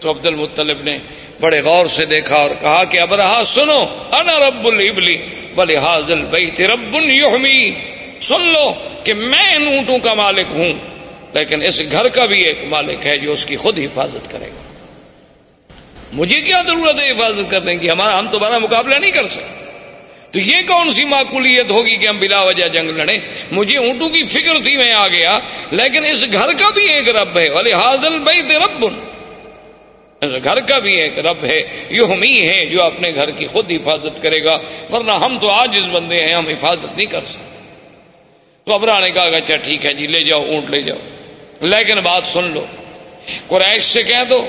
تو عبد المطلب نے بڑے غور سے دیکھا اور کہا کہ اب رہا، سنو، انا رب البلی بل حاضل بھائی رب یحمی۔ سن لو کہ میں ان اونٹوں کا مالک ہوں۔ لیکن اس گھر کا بھی ایک مالک ہے جو اس کی خود حفاظت کرے گا۔ مجھے کیا ضرورت ہے حفاظت کرنے کی؟ ہمارا ہم تمہارا مقابلہ نہیں کر سکتے۔ تو یہ کون سی معقولیت ہوگی کہ ہم بلا وجہ جنگ لڑیں؟ مجھے اونٹوں کی فکر تھی میں آ گیا، لیکن اس گھر کا بھی ایک رب ہے۔ حاضل بھائی رب۔ گھر کا بھی ایک رب ہے۔ یہ ہم ہی ہے جو اپنے گھر کی خود حفاظت کرے گا، ورنہ ہم تو آج اس بندے ہیں، ہم حفاظت نہیں کر سکتے۔ تو ابرا نے کہا اچھا ٹھیک ہے جی لے جاؤ، اونٹ لے جاؤ۔ لیکن بات سن لو۔ قریش سے کہہ دو،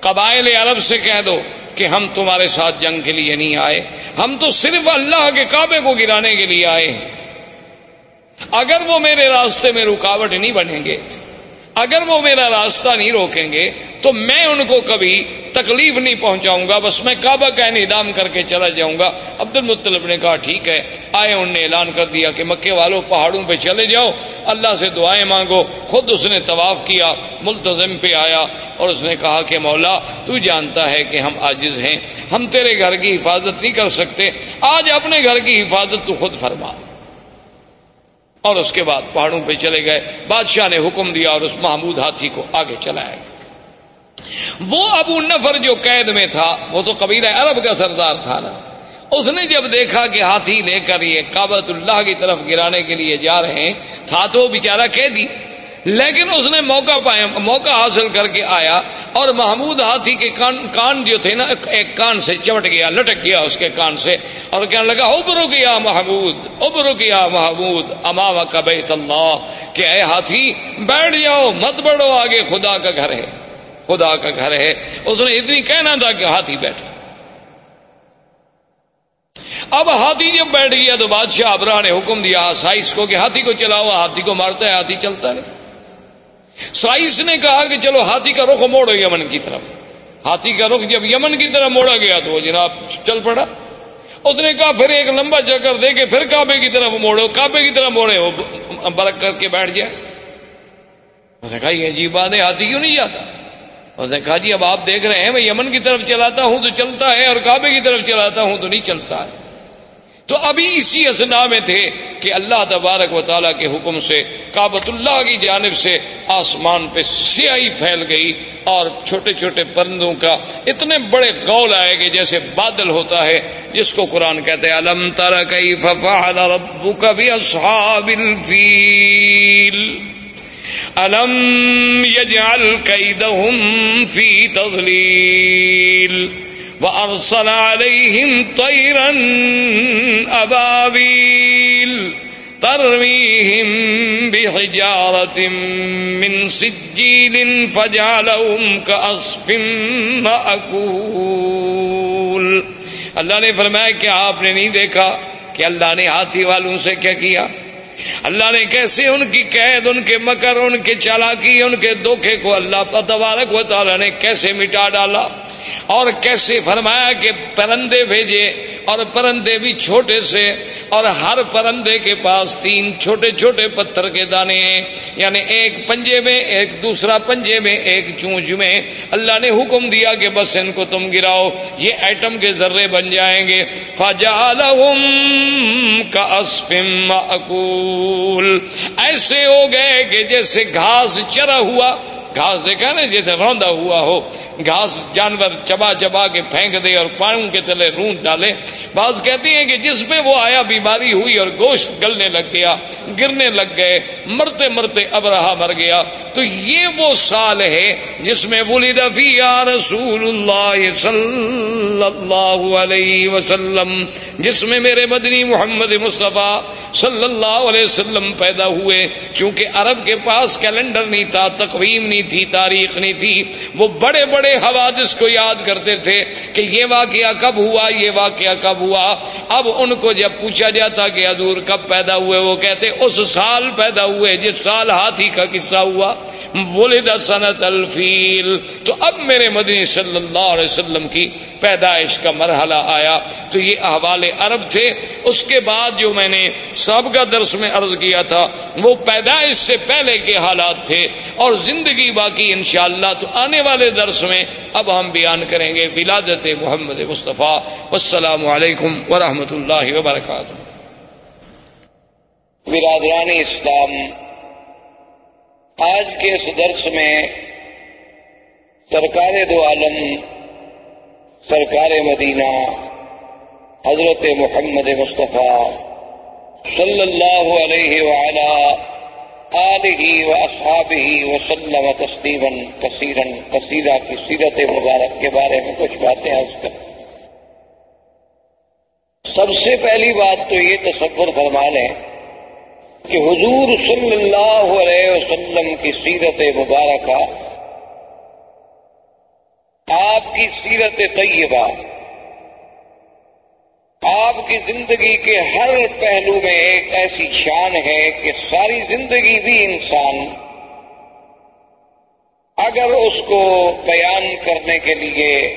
قبائل عرب سے کہہ دو کہ ہم تمہارے ساتھ جنگ کے لیے نہیں آئے۔ ہم تو صرف اللہ کے کعبے کو گرانے کے لیے آئے۔ ہیں اگر وہ میرے راستے میں رکاوٹ نہیں بنیں گے اگر وہ میرا راستہ نہیں روکیں گے تو میں ان کو کبھی تکلیف نہیں پہنچاؤں گا، بس میں کعبہ کا نظام کر کے چلا جاؤں گا۔ عبد المطلب نے کہا، ٹھیک ہے، آئے ان نے اعلان کر دیا کہ مکے والوں پہاڑوں پہ چلے جاؤ۔ اللہ سے دعائیں مانگو۔ خود اس نے طواف کیا ملتظم پہ آیا اور اس نے کہا کہ، مولا، تو جانتا ہے کہ ہم عاجز ہیں۔ ہم تیرے گھر کی حفاظت نہیں کر سکتے۔ آج اپنے گھر کی حفاظت تو خود فرما۔ اور اس کے بعد پہاڑوں پہ چلے گئے۔ بادشاہ نے حکم دیا اور اس محمود ہاتھی کو آگے چلایا وہ ابو نفر جو قید میں تھا، وہ تو قبیلہ عرب کا سردار تھا نا۔ اس نے جب دیکھا کہ ہاتھی لے کر یہ کابت اللہ کی طرف گرانے کے لیے جا رہے ہیں، تھا تو بیچارہ قیدی۔ لیکن اس نے موقع پایا، موقع حاصل کر کے آیا اور محمود ہاتھی کے کان کان جو تھے نا، ایک کان سے چمٹ گیا، لٹک گیا اس کے کان سے اور کہنے لگا، ابرو گیا محمود، ابرو گیا محمود امام کا بیت اللہ، کہ اے ہاتھی، بیٹھ جاؤ، مت بڑھو، آگے خدا کا گھر ہے، خدا کا گھر ہے۔ اس نے اتنی کہنا تھا کہ ہاتھی بیٹھ اب ہاتھی جب بیٹھ گیا تو بادشاہ ابراہ نے حکم دیا سائز کو کہ ہاتھی کو چلاؤ، ہاتھی کو مارتا ہے، ہاتھی چلتا ہے۔ سائنس نے کہا کہ چلو ہاتھی کا رخ موڑو یمن کی طرف۔ ہاتھی کا رخ جب یمن کی طرف موڑا گیا تو وہ جناب چل پڑا۔ اس نے کہا پھر ایک لمبا چکر دے کے پھر کعبے کی طرف موڑو، کعبے کی طرف موڑے، وہ برک کر کے بیٹھ جائے اس نے کہا یہ عجیب بات ہے، ہاتھی کیوں نہیں جاتا؟ اس نے کہا جی اب آپ دیکھ رہے ہیں، میں یمن کی طرف چلاتا ہوں تو چلتا ہے اور کعبے کی طرف چلاتا ہوں تو نہیں چلتا۔ ہے تو ابھی اسی اسنا میں تھے کہ اللہ تبارک و تعالیٰ کے حکم سے کابت اللہ کی جانب سے آسمان پہ سیاہی پھیل گئی اور چھوٹے چھوٹے پرندوں کا اتنے بڑے غول آئے گے جیسے بادل ہوتا ہے، جس کو قرآن کہتے ہیں، الم تر کئی ففعل ربک باصحاب الفیل؟ الم یجعل کیدہم فی تضلیل؟ وأرسل عليهم طيرا أبابيل ترميهم بحجارة من سجيل فجعلهم كأصف مأكول اللہ نے فرمایا کہ آپ نے نہیں دیکھا کہ اللہ نے ہاتھی والوں سے کیا کیا؟ اللہ نے کیسے ان کی قید، ان کے مکر، ان کے چالاکی، ان کے دھوکے کو اللہ تبارک و تعالی نے کیسے مٹا ڈالا؟ اور کیسے فرمایا کہ پرندے بھیجے اور پرندے بھی چھوٹے سے اور ہر پرندے کے پاس تین چھوٹے چھوٹے پتھر کے دانے ہیں۔ یعنی ایک پنجے میں، ایک دوسرا پنجے میں، ایک چونچ میں۔ اللہ نے حکم دیا کہ بس ان کو تم گراؤ، یہ ایٹم کے ذرے بن جائیں گے۔ کا اسفم اکول ایسے ہو گئے کہ جیسے گھاس چرا ہوا گھاس دیکھا نا جیسے روندا ہوا ہو، گھاس جانور چبا چبا کے پھینک دے اور پاؤں کے تلے رونٹ ڈالے۔ بعض کہتی ہیں کہ جس پہ وہ آیا، بیماری ہوئی اور گوشت گلنے لگ گیا، گرنے لگ گئے، مرتے مرتے اب رہا مر گیا۔ تو یہ وہ سال ہے جس میں ولید فی رسول اللہ صلی اللہ علیہ وسلم، جس میں میرے مدنی محمد مصطفیٰ صلی اللہ علیہ وسلم پیدا ہوئے۔ کیونکہ عرب کے پاس کیلنڈر نہیں تھا، تقویم نہیں تھی، تاریخ نہیں تھی، وہ بڑے بڑے حوادث کو یاد کرتے تھے کہ یہ واقعہ کب ہوا، یہ واقعہ کب ہوا۔ اب ان کو جب پوچھا جاتا کہ ادور کب پیدا ہوئے، وہ کہتے اس سال پیدا ہوئے، جس سال ہاتھی کا قصہ ہوا۔ ولد سنت الفیل۔ تو اب میرے مدنی صلی اللہ علیہ وسلم کی پیدائش کا مرحلہ آیا۔ تو یہ احوال عرب تھے۔ اس کے بعد جو میں نے سابقہ درس میں عرض کیا تھا، وہ پیدائش سے پہلے کے حالات تھے اور زندگی باقی انشاءاللہ تو آنے والے درس میں اب ہم بیان کریں گے ولادت محمد مصطفیٰ۔ السلام علیکم ورحمۃ اللہ وبرکاتہ۔ برادران اسلام، آج کے اس درس میں سرکار دو عالم، سرکار مدینہ، حضرت محمد مصطفیٰ صلی اللہ علیہ آلہ و اصحابہ وسلم تسلیما کثیرا کثیرہ کی سیرت مبارک کے بارے میں کچھ باتیں اس کا سب سے پہلی بات تو یہ تصور فرما لیں کہ حضور صلی اللہ علیہ وسلم کی سیرت مبارکہ آپ کی سیرت طیبہ آپ کی زندگی کے ہر پہلو میں ایک ایسی شان ہے کہ ساری زندگی بھی انسان اگر اس کو بیان کرنے کے لیے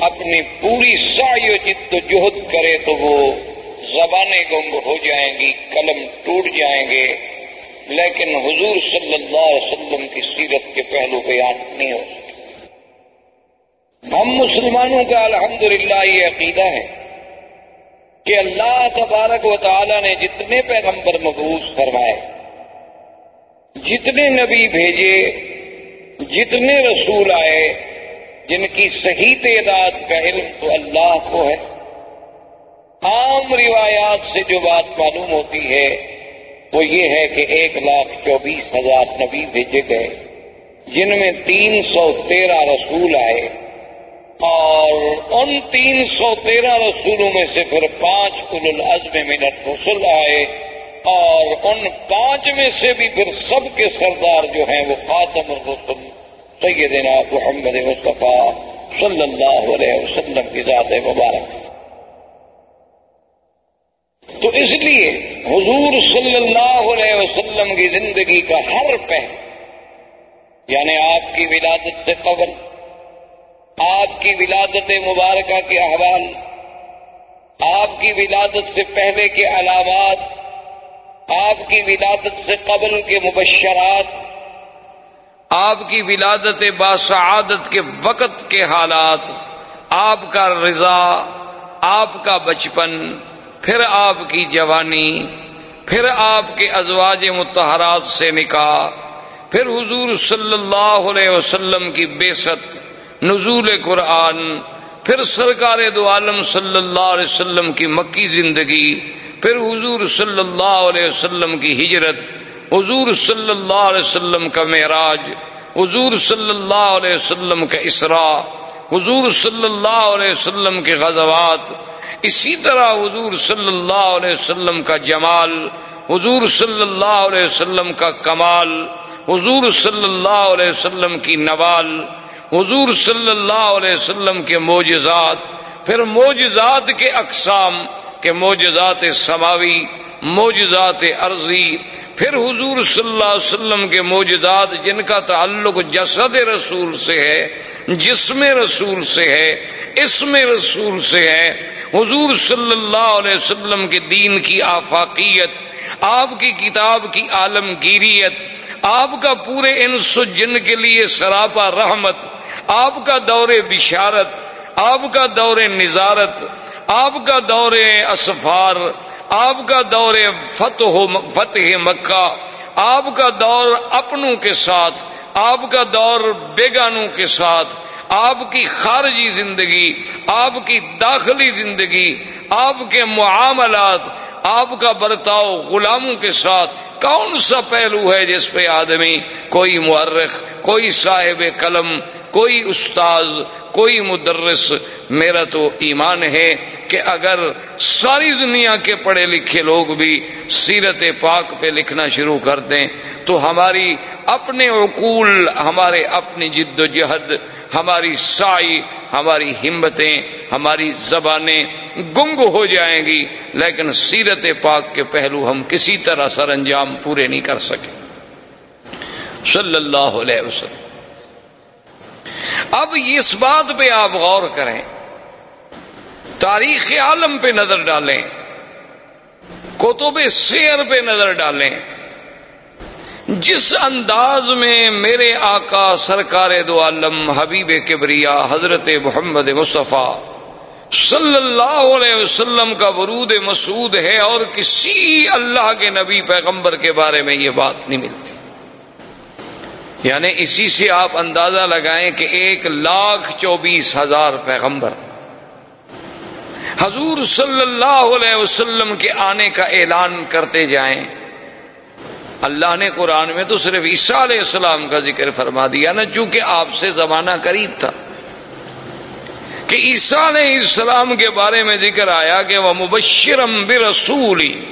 اپنی پوری سائی و جد و جہد کرے تو وہ زبانیں گنگ ہو جائیں گی، قلم ٹوٹ جائیں گے۔ لیکن حضور صلی اللہ علیہ وسلم کی سیرت کے پہلو بیان نہیں ہو سکتے۔ ہم مسلمانوں کا الحمدللہ یہ عقیدہ ہے۔ کہ اللہ تبارک و تعالی نے جتنے پیغمبر مبوس فرمائے، جتنے نبی بھیجے، جتنے رسول آئے، جن کی صحیح تعداد کا علم تو اللہ کو ہے۔ عام روایات سے جو بات معلوم ہوتی ہے، وہ یہ ہے کہ ایک لاکھ چوبیس ہزار نبی بھیجے گئے، جن میں تین سو تیرہ رسول آئے۔ اور ان تین سو تیرہ رسولوں میں سے پھر پانچ کل العزم منٹ رسول آئے اور ان پانچ میں سے بھی پھر سب کے سردار جو ہیں وہ خاتم الرسل سیدنا محمد مصطفیٰ صلی اللہ علیہ وسلم کی ذات مبارک۔ تو اس لیے حضور صلی اللہ علیہ وسلم کی زندگی کا ہر پہلو یعنی آپ کی ولادت سے قبل آپ کی ولادت مبارکہ کے احوال، آپ کی ولادت سے پہلے کے علامات آپ کی ولادت سے قبل کے مبشرات، آپ کی ولادت باسعادت کے وقت کے حالات، آپ کا رضا، آپ کا بچپن، پھر آپ کی جوانی، پھر آپ کے ازواج متحرات سے نکاح، پھر حضور صلی اللہ علیہ وسلم کی بے ست نزول قرآن، پھر سرکار دو عالم صلی اللہ علیہ وسلم کی مکی زندگی، پھر حضور صلی اللہ علیہ وسلم کی ہجرت، حضور صلی اللہ علیہ وسلم کا معراج، حضور صلی اللہ علیہ وسلم کا اسراء، حضور صلی اللہ علیہ وسلم کے غزوات، اسی طرح حضور صلی اللہ علیہ وسلم کا جمال، حضور صلی اللہ علیہ وسلم کا کمال، حضور صلی اللہ علیہ وسلم کی نوال حضور صلی اللہ علیہ وسلم کے معجزات پھر موجزات کے اقسام کے موجزات سماوی موجزات عرضی، پھر حضور صلی اللہ علیہ وسلم کے موجزات جن کا تعلق جسد رسول سے ہے، جسم رسول سے ہے، اسم رسول سے ہے، حضور صلی اللہ علیہ وسلم کے دین کی آفاقیت، آپ کی کتاب کی عالمگیریت، آپ کا پورے انس جن کے لیے سراپا رحمت، آپ کا دور بشارت آپ کا دور نظارت، آپ کا دور اسفار، آپ کا دور فتح فتح مکہ، آپ کا دور اپنوں کے ساتھ، آپ کا دور بیگانوں کے ساتھ، آپ کی خارجی زندگی، آپ کی داخلی زندگی، آپ کے معاملات آپ کا برتاؤ غلاموں کے ساتھ کون سا پہلو ہے جس پہ آدمی کوئی مورخ، کوئی صاحب قلم، کوئی استاد کوئی مدرس، میرا تو ایمان ہے کہ اگر ساری دنیا کے پڑھے لکھے لوگ بھی سیرت پاک پہ لکھنا شروع کر دیں تو ہماری اپنے عقول، ہمارے اپنی جد و جہد، ہماری سائی، ہماری ہمتیں، ہماری زبانیں گنگ ہو جائیں گی، لیکن سیرت پاک کے پہلو ہم کسی طرح سر انجام پورے نہیں کر سکے۔ صلی اللہ علیہ وسلم۔ اب اس بات پہ آپ غور کریں۔ تاریخ عالم پہ نظر ڈالیں۔ کتب سیر پہ نظر ڈالیں۔ جس انداز میں میرے آقا سرکار دو عالم حبیب کبریا حضرت محمد مصطفیٰ صلی اللہ علیہ وسلم کا ورود مسعود ہے اور کسی اللہ کے نبی پیغمبر کے بارے میں یہ بات نہیں ملتی۔ یعنی اسی سے آپ اندازہ لگائیں کہ ایک لاکھ چوبیس ہزار پیغمبر۔ حضور صلی اللہ علیہ وسلم کے آنے کا اعلان کرتے جائیں۔ اللہ نے قرآن میں تو صرف عیسیٰ علیہ السلام کا ذکر فرما دیا نا چونکہ آپ سے زمانہ قریب تھا۔ کہ عیسیٰ علیہ السلام کے بارے میں ذکر آیا کہ وہ مبشرم برسولی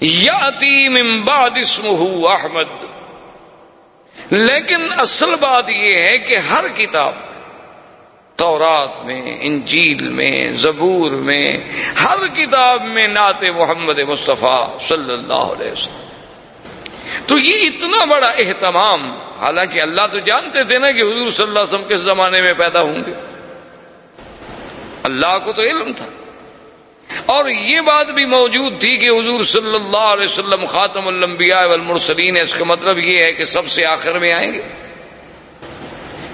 یاتی من بعد اسمہ احمد۔ لیکن اصل بات یہ ہے کہ ہر کتاب تورات میں، انجیل میں، زبور میں، ہر کتاب میں نعت محمد مصطفیٰ صلی اللہ علیہ وسلم۔ تو یہ اتنا بڑا اہتمام، حالانکہ اللہ تو جانتے تھے نا کہ حضور صلی اللہ علیہ وسلم کس زمانے میں پیدا ہوں گے۔ اللہ کو تو علم تھا۔ اور یہ بات بھی موجود تھی کہ حضور صلی اللہ علیہ وسلم خاتم الانبیاء والمرسلین ہے، اس کا مطلب یہ ہے کہ سب سے آخر میں آئیں گے۔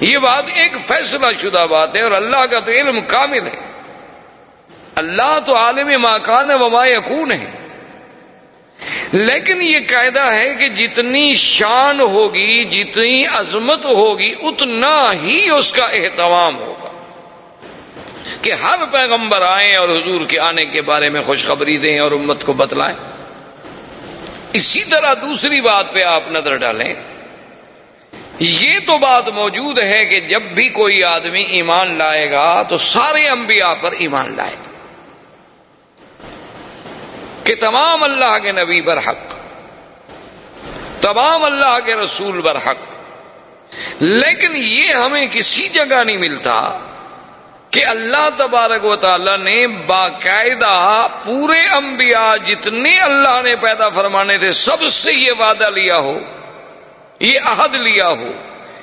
یہ بات ایک فیصلہ شدہ بات ہے اور اللہ کا تو علم کامل ہے۔ اللہ تو عالم ماکان وما یکون ہے۔ لیکن یہ قاعدہ ہے کہ جتنی شان ہوگی، جتنی عظمت ہوگی، اتنا ہی اس کا اہتمام ہوگا۔ کہ ہر پیغمبر آئیں اور حضور کے آنے کے بارے میں خوشخبری دیں اور امت کو بتلائیں۔ اسی طرح دوسری بات پہ آپ نظر ڈالیں۔ یہ تو بات موجود ہے کہ جب بھی کوئی آدمی ایمان لائے گا تو سارے انبیاء پر ایمان لائے۔ گا کہ تمام اللہ کے نبی بر حق، تمام اللہ کے رسول بر حق، لیکن یہ ہمیں کسی جگہ نہیں ملتا۔ کہ اللہ تبارک و تعالی نے باقاعدہ پورے انبیاء جتنے اللہ نے پیدا فرمانے تھے، سب سے یہ وعدہ لیا ہو، یہ عہد لیا ہو،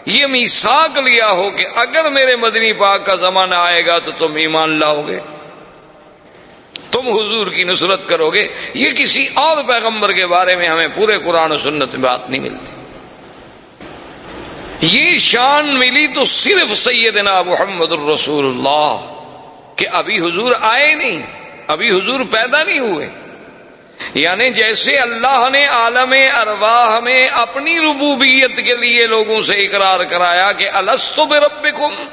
یہ میساک لیا ہو کہ اگر میرے مدنی پاک کا زمانہ آئے گا تو تم ایمان لاؤ گے تم حضور کی نصرت کرو گے یہ کسی اور پیغمبر کے بارے میں ہمیں پورے قرآن و سنت میں بات نہیں ملتی۔ یہ شان ملی تو صرف سیدنا محمد الرسول اللہ کہ ابھی حضور آئے نہیں، ابھی حضور پیدا نہیں ہوئے۔ یعنی جیسے اللہ نے عالم ارواح میں اپنی ربوبیت کے لیے لوگوں سے اقرار کرایا کہ السط رب کم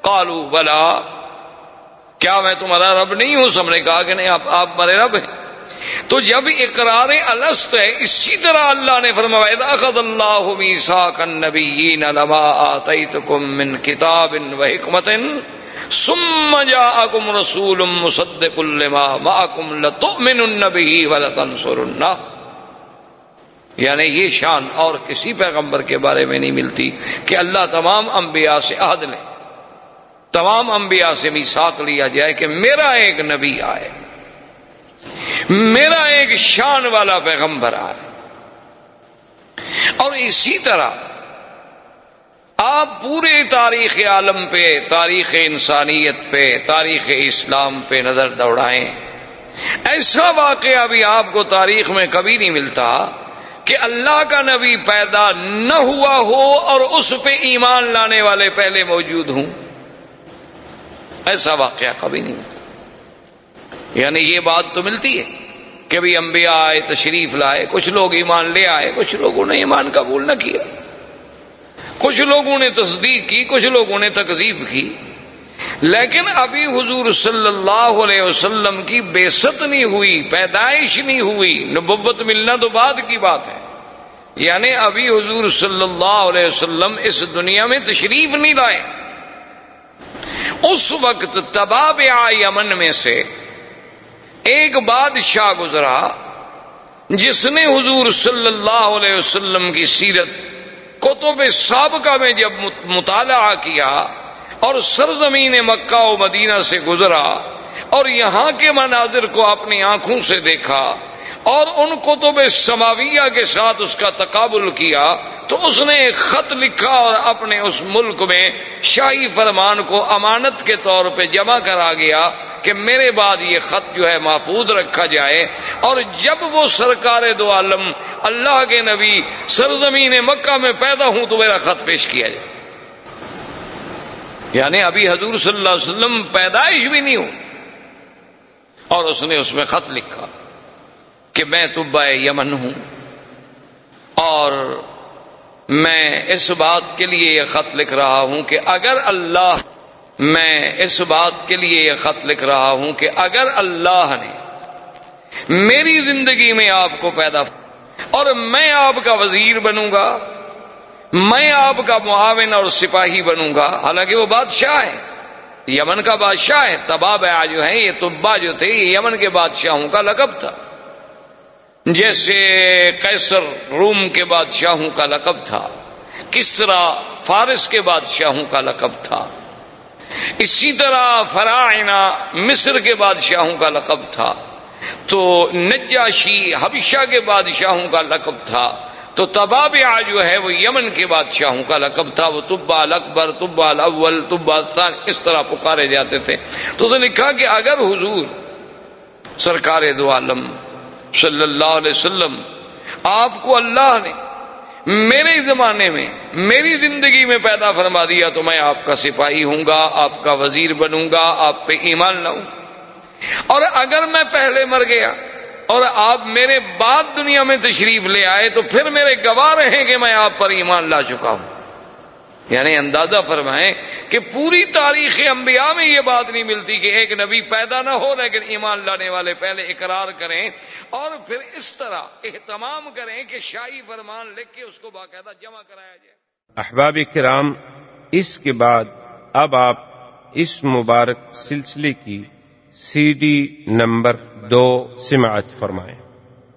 کالو بلا۔ کیا میں تمہارا رب نہیں ہوں؟ سب نے کہا کہ نہیں، آپ آپ میرے رب ہیں۔ تو جب اقرار الست ہے اسی طرح اللہ نے فرمایا خد اللہ میسا کن نبی لما آتیتکم من کتاب و حکمت، ثم جاءکم رسول مصدق لما معکم لتؤمنن به ولتنصرن یعنی یہ شان اور کسی پیغمبر کے بارے میں نہیں ملتی کہ اللہ تمام انبیاء سے عہد لے، تمام انبیاء سے میساک لیا جائے کہ میرا ایک نبی آئے۔ میرا ایک شان والا پیغمبر آئے۔ اور اسی طرح آپ پورے تاریخ عالم پہ، تاریخ انسانیت پہ، تاریخ اسلام پہ نظر دوڑائیں۔ ایسا واقعہ بھی آپ کو تاریخ میں کبھی نہیں ملتا کہ اللہ کا نبی پیدا نہ ہوا ہو اور اس پہ ایمان لانے والے پہلے موجود ہوں۔ ایسا واقعہ کبھی نہیں ملتا۔ یعنی یہ بات تو ملتی ہے کہ بھی انبیاء آئے، تشریف لائے، کچھ لوگ ایمان لے آئے، کچھ لوگوں نے ایمان قبول نہ کیا۔ کچھ لوگوں نے تصدیق کی، کچھ لوگوں نے تقزیب کی۔ لیکن ابھی حضور صلی اللہ علیہ وسلم کی بےست نہیں ہوئی، پیدائش نہیں ہوئی، نبوت ملنا تو بعد کی بات ہے۔ یعنی ابھی حضور صلی اللہ علیہ وسلم اس دنیا میں تشریف نہیں لائے۔ اس وقت تباب یمن میں سے ایک بادشاہ گزرا جس نے حضور صلی اللہ علیہ وسلم کی سیرت کتب سابقہ میں جب مطالعہ کیا اور سرزمین مکہ و مدینہ سے گزرا اور یہاں کے مناظر کو اپنی آنکھوں سے دیکھا اور ان کتب سماویہ کے ساتھ اس کا تقابل کیا تو اس نے ایک خط لکھا اور اپنے اس ملک میں شاہی فرمان کو امانت کے طور پہ جمع کرا گیا کہ میرے بعد یہ خط جو ہے محفوظ رکھا جائے اور جب وہ سرکار دو عالم اللہ کے نبی سرزمین مکہ میں پیدا ہوں تو میرا خط پیش کیا جائے۔ یعنی ابھی حضور صلی اللہ علیہ وسلم پیدائش بھی نہیں ہوں اور اس نے اس میں خط لکھا۔ کہ میں طبع یمن ہوں اور میں اس بات کے لیے یہ خط لکھ رہا ہوں کہ اگر اللہ میں اس بات کے لیے یہ خط لکھ رہا ہوں کہ اگر اللہ نے میری زندگی میں آپ کو پیدا اور میں آپ کا وزیر بنوں گا، میں آپ کا معاون اور سپاہی بنوں گا، حالانکہ وہ بادشاہ ہے، یمن کا بادشاہ ہے تباب جو ہے، یہ تبا جو تھے، یہ یمن کے بادشاہوں کا لقب تھا۔ جیسے کیسر روم کے بادشاہوں کا لقب تھا، کسرا فارس کے بادشاہوں کا لقب تھا۔ اسی طرح فرائنا مصر کے بادشاہوں کا لقب تھا۔ تو نجاشی حبشہ کے بادشاہوں کا لقب تھا۔ تو تباب جو ہے وہ یمن کے بادشاہوں کا لقب تھا۔ وہ تبا اکبر تبا الاول، تبا اس طرح پکارے جاتے تھے۔ تو اسے لکھا کہ اگر حضور سرکار دو عالم صلی اللہ علیہ وسلم، آپ کو اللہ نے میرے زمانے میں، میری زندگی میں پیدا فرما دیا تو میں آپ کا سپاہی ہوں گا، آپ کا وزیر بنوں گا، آپ پہ ایمان لاؤں۔ اور اگر میں پہلے مر گیا اور آپ میرے بعد دنیا میں تشریف لے آئے تو پھر میرے گواہ رہیں کہ میں آپ پر ایمان لا چکا ہوں۔ یعنی اندازہ فرمائیں کہ پوری تاریخ انبیاء میں یہ بات نہیں ملتی کہ ایک نبی پیدا نہ ہو لیکن ایمان لانے والے پہلے اقرار کریں اور پھر اس طرح اہتمام کریں کہ شاہی فرمان لکھ کے اس کو باقاعدہ جمع کرایا جائے۔ احباب کرام، اس کے بعد اب آپ اس مبارک سلسلے کی سی ڈی نمبر دو سماعت فرمائیں۔